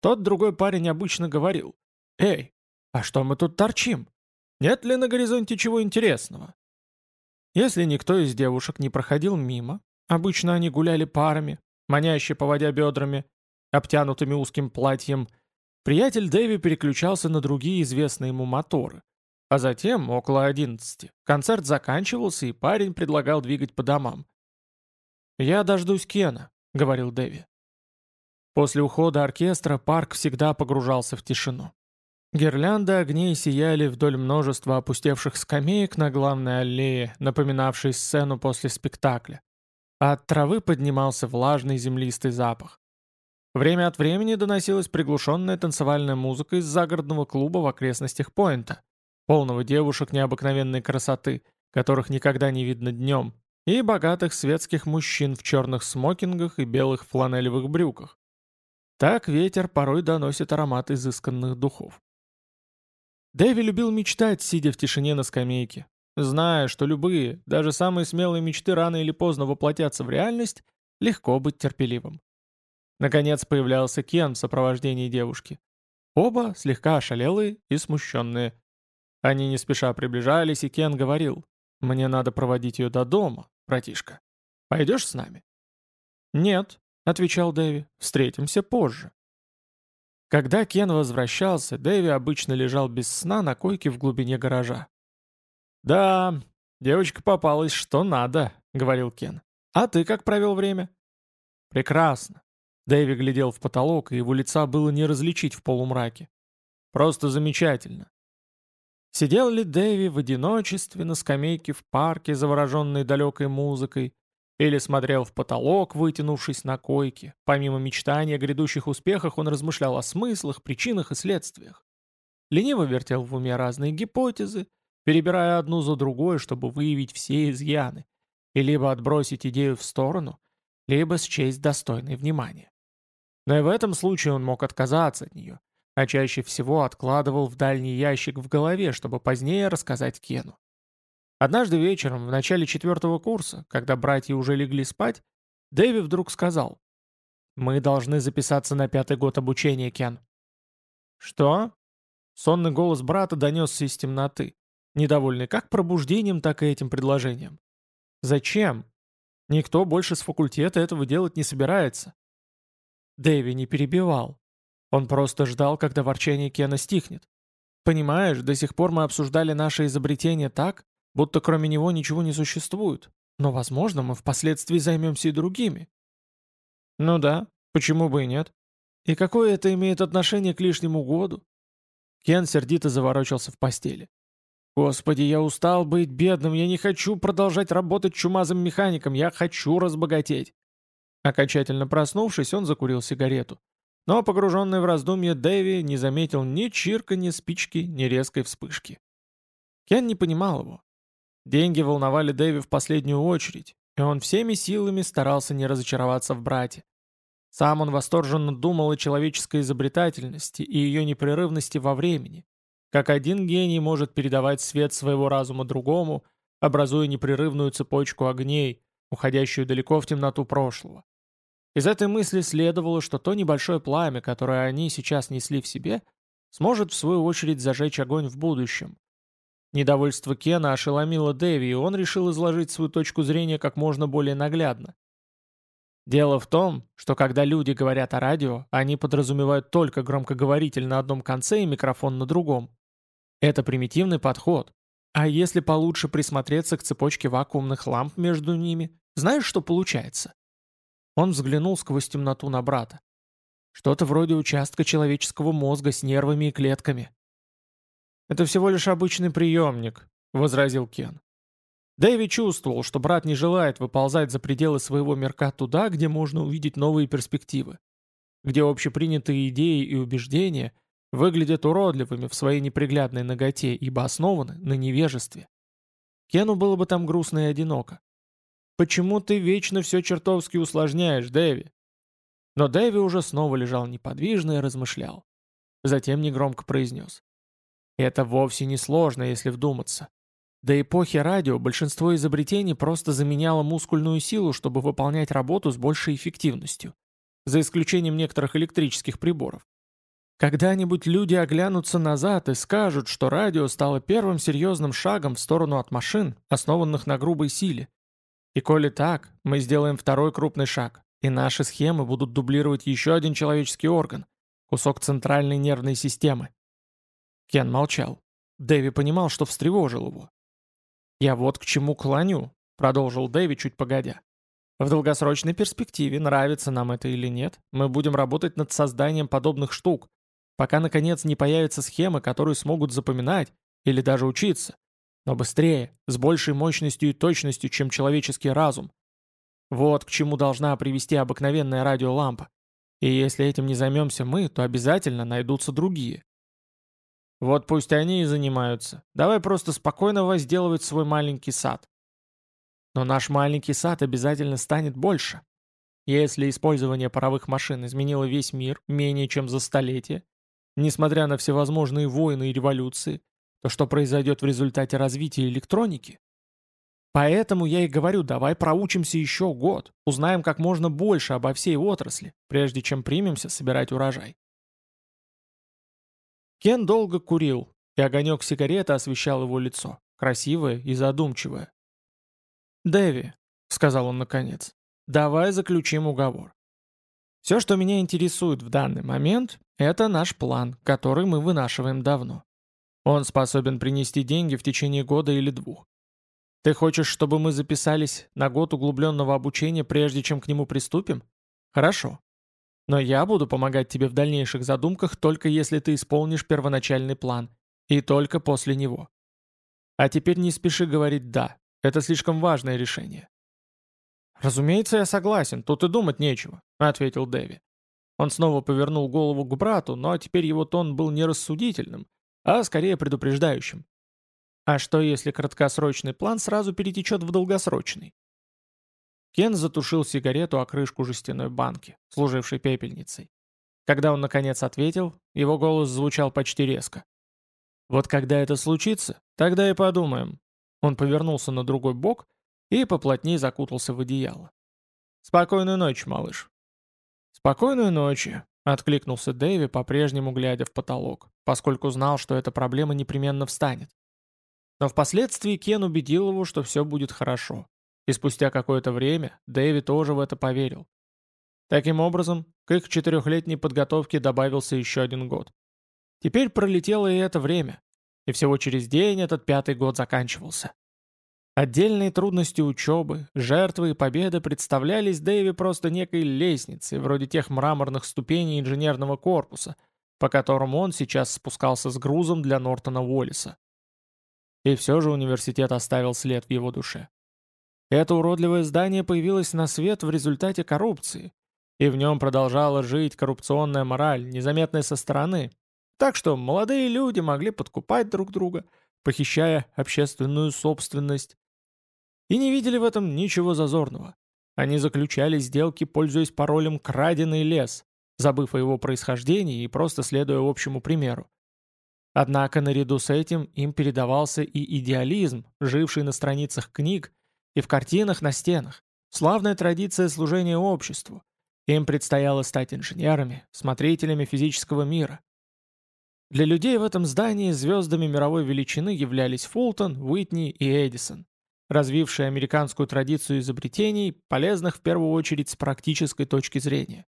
тот другой парень обычно говорил «Эй, а что мы тут торчим? Нет ли на горизонте чего интересного?» Если никто из девушек не проходил мимо, обычно они гуляли парами, маняще поводя бедрами, обтянутыми узким платьем, приятель Дэви переключался на другие известные ему моторы. А затем, около одиннадцати, концерт заканчивался, и парень предлагал двигать по домам. «Я дождусь Кена», — говорил Дэви. После ухода оркестра парк всегда погружался в тишину. Гирлянды огней сияли вдоль множества опустевших скамеек на главной аллее, напоминавшей сцену после спектакля. А от травы поднимался влажный землистый запах. Время от времени доносилась приглушенная танцевальная музыка из загородного клуба в окрестностях Пойнта, полного девушек необыкновенной красоты, которых никогда не видно днем, и богатых светских мужчин в черных смокингах и белых фланелевых брюках. Так ветер порой доносит аромат изысканных духов. Дэви любил мечтать, сидя в тишине на скамейке. Зная, что любые, даже самые смелые мечты рано или поздно воплотятся в реальность, легко быть терпеливым. Наконец появлялся Кен в сопровождении девушки. Оба слегка ошалелые и смущенные. Они не спеша приближались, и Кен говорил, «Мне надо проводить ее до дома, братишка. Пойдешь с нами?» «Нет», — отвечал Дэви, — «встретимся позже». Когда Кен возвращался, Дэви обычно лежал без сна на койке в глубине гаража. «Да, девочка попалась, что надо», — говорил Кен. «А ты как провел время?» «Прекрасно». Дэви глядел в потолок, и его лица было не различить в полумраке. «Просто замечательно». Сидел ли Дэви в одиночестве на скамейке в парке, завороженной далекой музыкой, или смотрел в потолок, вытянувшись на койке. Помимо мечтания о грядущих успехах, он размышлял о смыслах, причинах и следствиях. Лениво вертел в уме разные гипотезы, перебирая одну за другой, чтобы выявить все изъяны, и либо отбросить идею в сторону, либо счесть достойной внимания. Но и в этом случае он мог отказаться от нее, а чаще всего откладывал в дальний ящик в голове, чтобы позднее рассказать Кену. Однажды вечером, в начале четвертого курса, когда братья уже легли спать, Дэви вдруг сказал, «Мы должны записаться на пятый год обучения, Кен». «Что?» Сонный голос брата донесся из темноты, недовольный как пробуждением, так и этим предложением. «Зачем? Никто больше с факультета этого делать не собирается». Дэви не перебивал. Он просто ждал, когда ворчание Кена стихнет. «Понимаешь, до сих пор мы обсуждали наше изобретение так, Будто кроме него ничего не существует. Но, возможно, мы впоследствии займемся и другими. Ну да, почему бы и нет? И какое это имеет отношение к лишнему году? Кен сердито заворочился в постели. «Господи, я устал быть бедным, я не хочу продолжать работать чумазым механиком, я хочу разбогатеть!» Окончательно проснувшись, он закурил сигарету. Но, погруженный в раздумье, Дэви не заметил ни чирка, ни спички, ни резкой вспышки. Кен не понимал его. Деньги волновали Дэви в последнюю очередь, и он всеми силами старался не разочароваться в брате. Сам он восторженно думал о человеческой изобретательности и ее непрерывности во времени, как один гений может передавать свет своего разума другому, образуя непрерывную цепочку огней, уходящую далеко в темноту прошлого. Из этой мысли следовало, что то небольшое пламя, которое они сейчас несли в себе, сможет в свою очередь зажечь огонь в будущем, Недовольство Кена ошеломило Дэви, и он решил изложить свою точку зрения как можно более наглядно. Дело в том, что когда люди говорят о радио, они подразумевают только громкоговоритель на одном конце и микрофон на другом. Это примитивный подход. А если получше присмотреться к цепочке вакуумных ламп между ними, знаешь, что получается? Он взглянул сквозь темноту на брата. Что-то вроде участка человеческого мозга с нервами и клетками. «Это всего лишь обычный приемник», — возразил Кен. Дэви чувствовал, что брат не желает выползать за пределы своего мирка туда, где можно увидеть новые перспективы, где общепринятые идеи и убеждения выглядят уродливыми в своей неприглядной ноготе, ибо основаны на невежестве. Кену было бы там грустно и одиноко. «Почему ты вечно все чертовски усложняешь, Дэви?» Но Дэви уже снова лежал неподвижно и размышлял. Затем негромко произнес. Это вовсе не сложно, если вдуматься. До эпохи радио большинство изобретений просто заменяло мускульную силу, чтобы выполнять работу с большей эффективностью. За исключением некоторых электрических приборов. Когда-нибудь люди оглянутся назад и скажут, что радио стало первым серьезным шагом в сторону от машин, основанных на грубой силе. И коли так, мы сделаем второй крупный шаг, и наши схемы будут дублировать еще один человеческий орган, кусок центральной нервной системы. Кен молчал. Дэви понимал, что встревожил его. «Я вот к чему клоню», — продолжил Дэви чуть погодя. «В долгосрочной перспективе, нравится нам это или нет, мы будем работать над созданием подобных штук, пока, наконец, не появятся схемы, которые смогут запоминать или даже учиться, но быстрее, с большей мощностью и точностью, чем человеческий разум. Вот к чему должна привести обыкновенная радиолампа. И если этим не займемся мы, то обязательно найдутся другие. Вот пусть они и занимаются. Давай просто спокойно возделывать свой маленький сад. Но наш маленький сад обязательно станет больше. Если использование паровых машин изменило весь мир менее чем за столетие, несмотря на всевозможные войны и революции, то что произойдет в результате развития электроники? Поэтому я и говорю, давай проучимся еще год, узнаем как можно больше обо всей отрасли, прежде чем примемся собирать урожай. Кен долго курил, и огонек сигареты освещал его лицо, красивое и задумчивое. «Дэви», — сказал он наконец, — «давай заключим уговор. Все, что меня интересует в данный момент, Это наш план, который мы вынашиваем давно. Он способен принести деньги в течение года или двух. Ты хочешь, чтобы мы записались на год углубленного обучения, прежде чем к нему приступим? Хорошо. Но я буду помогать тебе в дальнейших задумках только если ты исполнишь первоначальный план. И только после него. А теперь не спеши говорить «да». Это слишком важное решение. «Разумеется, я согласен, тут и думать нечего», — ответил Дэви. Он снова повернул голову к брату, но теперь его тон был не рассудительным, а скорее предупреждающим. А что, если краткосрочный план сразу перетечет в долгосрочный? Кен затушил сигарету о крышку жестяной банки, служившей пепельницей. Когда он наконец ответил, его голос звучал почти резко. «Вот когда это случится, тогда и подумаем». Он повернулся на другой бок и поплотнее закутался в одеяло. «Спокойной ночи, малыш». «Спокойной ночи», — откликнулся Дэви, по-прежнему глядя в потолок, поскольку знал, что эта проблема непременно встанет. Но впоследствии Кен убедил его, что все будет хорошо. И спустя какое-то время Дэви тоже в это поверил. Таким образом, к их четырехлетней подготовке добавился еще один год. Теперь пролетело и это время, и всего через день этот пятый год заканчивался. Отдельные трудности учебы, жертвы и победы представлялись Дэви просто некой лестницей, вроде тех мраморных ступеней инженерного корпуса, по которому он сейчас спускался с грузом для Нортона Уоллиса. И все же университет оставил след в его душе. Это уродливое здание появилось на свет в результате коррупции, и в нем продолжала жить коррупционная мораль, незаметная со стороны. Так что молодые люди могли подкупать друг друга, похищая общественную собственность, и не видели в этом ничего зазорного. Они заключали сделки, пользуясь паролем «краденый лес», забыв о его происхождении и просто следуя общему примеру. Однако наряду с этим им передавался и идеализм, живший на страницах книг и в картинах на стенах, славная традиция служения обществу. Им предстояло стать инженерами, смотрителями физического мира. Для людей в этом здании звездами мировой величины являлись Фултон, Уитни и Эдисон развившие американскую традицию изобретений, полезных в первую очередь с практической точки зрения.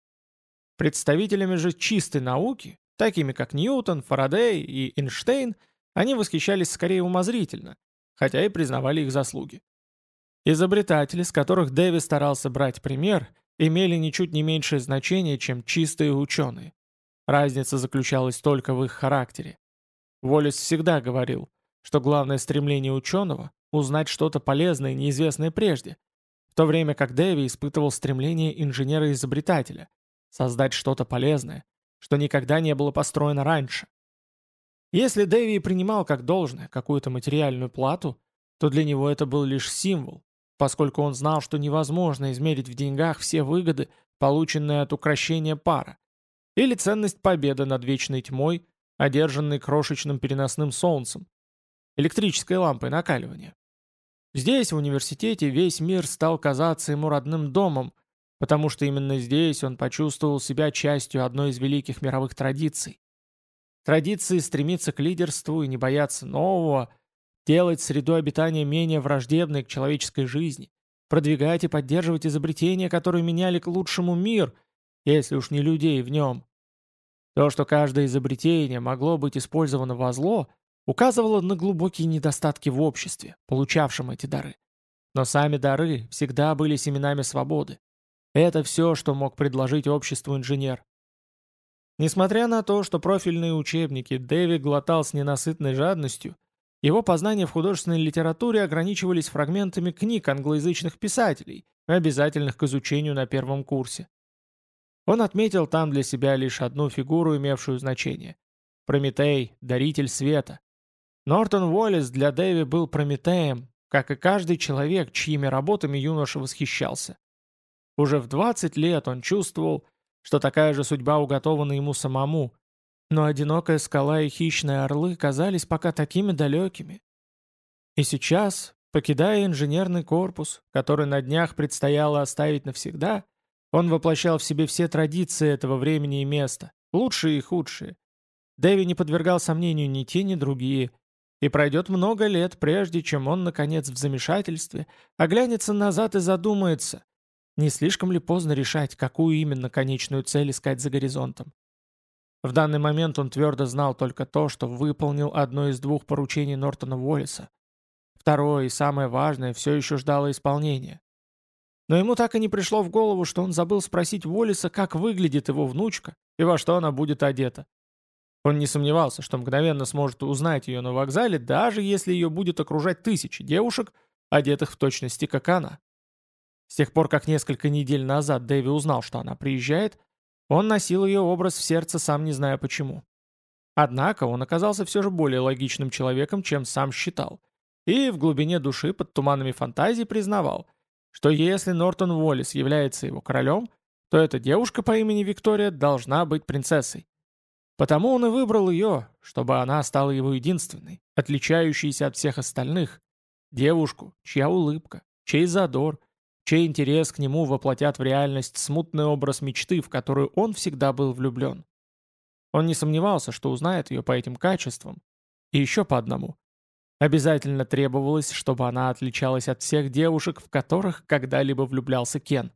Представителями же чистой науки, такими как Ньютон, Фарадей и Эйнштейн, они восхищались скорее умозрительно, хотя и признавали их заслуги. Изобретатели, с которых Дэви старался брать пример, имели ничуть не меньшее значение, чем чистые ученые. Разница заключалась только в их характере. Волес всегда говорил, что главное стремление ученого узнать что-то полезное, неизвестное прежде, в то время как Дэви испытывал стремление инженера-изобретателя создать что-то полезное, что никогда не было построено раньше. Если Дэви принимал как должное какую-то материальную плату, то для него это был лишь символ, поскольку он знал, что невозможно измерить в деньгах все выгоды, полученные от украшения пара, или ценность победы над вечной тьмой, одержанной крошечным переносным солнцем, электрической лампой накаливания. Здесь, в университете, весь мир стал казаться ему родным домом, потому что именно здесь он почувствовал себя частью одной из великих мировых традиций. Традиции стремиться к лидерству и не бояться нового, делать среду обитания менее враждебной к человеческой жизни, продвигать и поддерживать изобретения, которые меняли к лучшему мир, если уж не людей в нем. То, что каждое изобретение могло быть использовано во зло – указывало на глубокие недостатки в обществе, получавшем эти дары. Но сами дары всегда были семенами свободы. Это все, что мог предложить обществу инженер. Несмотря на то, что профильные учебники Дэви глотал с ненасытной жадностью, его познания в художественной литературе ограничивались фрагментами книг англоязычных писателей, обязательных к изучению на первом курсе. Он отметил там для себя лишь одну фигуру, имевшую значение. Прометей, даритель света, Нортон Уоллес для Дэви был Прометеем, как и каждый человек, чьими работами юноша восхищался. Уже в 20 лет он чувствовал, что такая же судьба уготована ему самому, но одинокая скала и хищные орлы казались пока такими далекими. И сейчас, покидая инженерный корпус, который на днях предстояло оставить навсегда, он воплощал в себе все традиции этого времени и места, лучшие и худшие. Дэви не подвергал сомнению ни те, ни другие – и пройдет много лет, прежде чем он, наконец, в замешательстве, оглянется назад и задумается, не слишком ли поздно решать, какую именно конечную цель искать за горизонтом. В данный момент он твердо знал только то, что выполнил одно из двух поручений Нортона Уоллиса. Второе и самое важное все еще ждало исполнения. Но ему так и не пришло в голову, что он забыл спросить Уоллиса, как выглядит его внучка и во что она будет одета. Он не сомневался, что мгновенно сможет узнать ее на вокзале, даже если ее будет окружать тысячи девушек, одетых в точности как она. С тех пор, как несколько недель назад Дэви узнал, что она приезжает, он носил ее образ в сердце, сам не зная почему. Однако он оказался все же более логичным человеком, чем сам считал, и в глубине души под туманами фантазий признавал, что если Нортон Уоллес является его королем, то эта девушка по имени Виктория должна быть принцессой. Потому он и выбрал ее, чтобы она стала его единственной, отличающейся от всех остальных, девушку, чья улыбка, чей задор, чей интерес к нему воплотят в реальность смутный образ мечты, в которую он всегда был влюблен. Он не сомневался, что узнает ее по этим качествам. И еще по одному. Обязательно требовалось, чтобы она отличалась от всех девушек, в которых когда-либо влюблялся Кен.